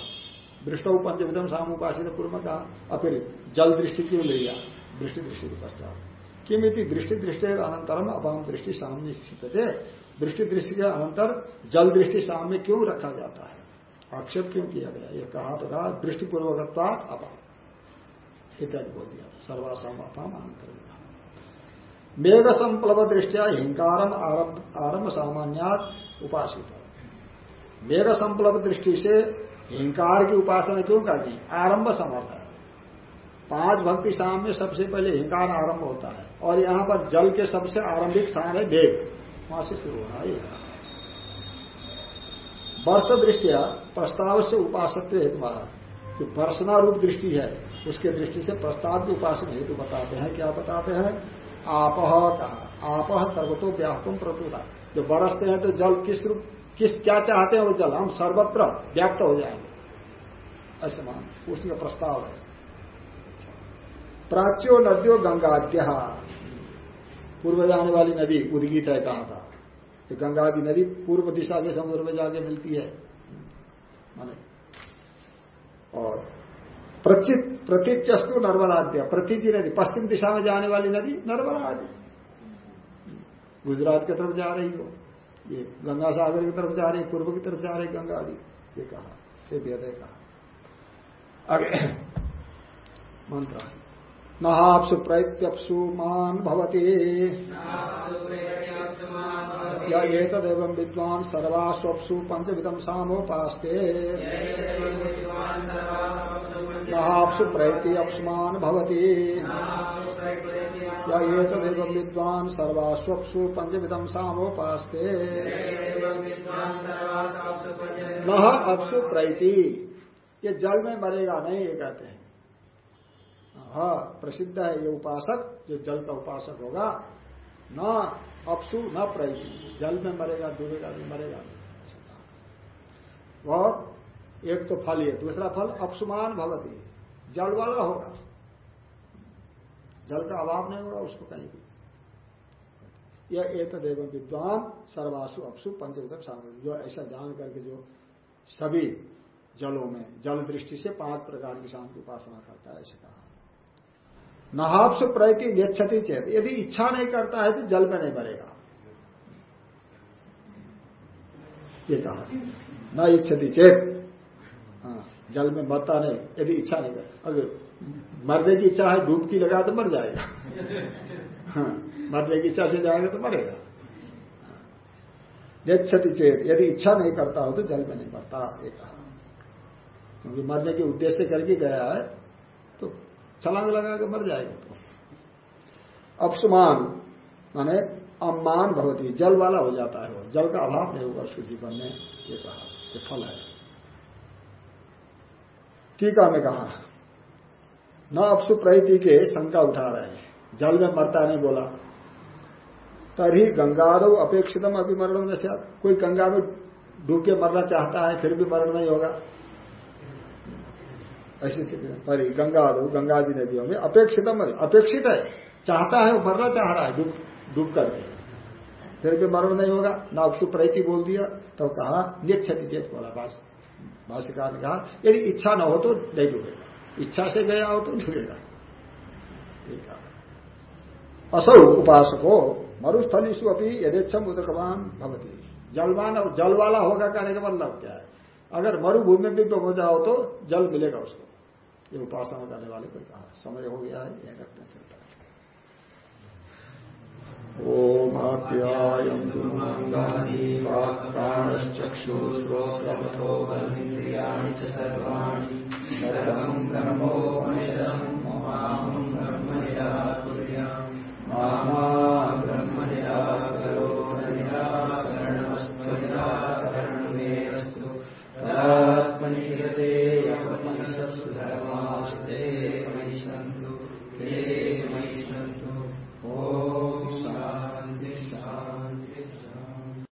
दृष्टो पंचविधम सामुपासित पूर्व में कहा और फिर जल दृष्टि क्यों ले लिया? दृष्टि दृष्टि के पश्चात। किमिति दृष्टि दृष्टि अनंतरम अपाम दृष्टि सामने क्षिप्तते दृष्टि दृष्टि के अनंतर जल दृष्टि सामने क्यों रखा जाता है? आक्षेप क्यों किया गया? यह कहा तो कहा दृष्टिपूर्वकत्वात अपाम इत्यादि बोल दिया सर्वासाम अपाम अनंतर मेघ संप्लव दृष्टिया हिंकारम आरंभ सामान्यात उपासित। मेघ संप्लव दृष्टि से हिंकार की उपासना क्यों करनी? आरंभ समर्थ। है पाँच भक्ति शाम में सबसे पहले हिंकार आरंभ होता है और यहाँ पर जल के सबसे आरंभिक स्थान है वेग वहाँ से शुरू होना ये। वर्ष दृष्टिया प्रस्ताव से उपासत्व हेतु जो वर्षना रूप दृष्टि है, उसके दृष्टि से प्रस्ताव की उपासना हेतु बताते हैं। क्या बताते हैं? आपह कहा। आपह सर्वतो व्याप्तम प्रतुता। जो बरसते हैं तो जल किस रूप किस क्या चाहते हैं वो जल, हम सर्वत्र व्याप्त हो जाएँगे। ऐसे मान उसका प्रस्ताव है। प्राच्यो नदियों गंगाद्य। पूर्व जाने वाली नदी, उदगित है कहा था। तो गंगादि नदी पूर्व दिशा के समुद्र में जाके मिलती है। माने, और प्रतीचस्तु नर्मदाद्य प्रतीची नदी, पश्चिम दिशा में जाने वाली नदी नर्मदा आदि गुजरात की तरफ़ जा रही हो। ये गंगा सागर की तरफ़ जा रही, पूर्व की तरफ़ जा रही गंगा आदि। ये कहा, ये वेद कहा। आगे, मंत्र नहापसु प्रत्यपसु मान भवती। या विद्वान सर्वास्वप्सु पंचविधम सामोपास्ते। नहापसु प्रयति अपसुमान भवती। या विद्वान सर्वास्वप्सु पंचविधम सामोपास्ते। न अपसु प्रयति ये जल में मरेगा नहीं, ये कहते हैं। हाँ प्रसिद्ध है ये उपासक, जो जल का उपासक होगा। न अपसु, न प्रयति जल में मरेगा डूबेगा नहीं मरेगा और एक तो फल ये दूसरा फल अपसुमान भवती। जल वाला होगा। जल का अभाव नहीं होगा उसको कहीं भी। यह एक देव विद्वान सर्वासु अपसु पंचविधम सामग्री जो ऐसा जान करके जो सभी जलों में, जल दृष्टि से पाँच प्रकार की शांति उपासना करता है, ऐसे कहा। नहाप्स प्रयति यक्षति चेत। यदि इच्छा नहीं करता है तो जल में नहीं मरेगा ये कहा। न इच्छति चेत। जल में मरता नहीं यदि इच्छा नहीं कर अगर मरने की इच्छा है डूबकी लगा तो मर जाएगा। हाँ, मरने की इच्छा से जाएगा तो मरेगा। यक्षति चेत यदि इच्छा नहीं करता हो तो जल में नहीं मरता ये कहा। क्योंकि मरने के उद्देश्य करके गया है तो छलांग लगा के मर जाएगा तो। अपसुमान माने अम्मान भवती जल वाला हो जाता है वो। जल का अभाव नहीं होगा उसके जीवन में ये कहा ये फल है। टीका में कहा, न अपसु प्रति के शंका उठा रहे हैं। जल में मरता नहीं बोला। तरी गंगादव अपेक्षितम अभी मरण में से, कोई गंगा में डूब के मरना चाहता है, फिर भी मरण नहीं होगा? ऐसी स्थिति में तरी गंगादव गंगा जी नदियों में अपेक्षितम, अपेक्षित है। चाहता है, वो मरना चाह रहा है, डूब करके। फिर भी मरण नहीं होगा। ना उसको प्रति बोल दिया तो कहा निक्षति चेत बोला भाष्यकार ने कहा, यदि इच्छा न हो तो नहीं डूबेगा इच्छा से गया हो तो डूबेगा असौ उपासको मरुस्थलीसु अभी यथेच्छम उदकमान भवती। जलवान और जल वाला होगा कहने का मतलब क्या है? अगर मरुभूमि में भी पहुँच जाओ तो जल मिलेगा उसको। ये उपासना करने वाले को कहा, समय हो गया है, यह रखते हैं। ओमाप्यायन्तु प्राणश्चक्षुश्रोत्रपथो बलिन्द्रियाणि च सर्वाणि। शरदम् ब्रह्मोपनिषदम् माहम् ब्रह्म मामा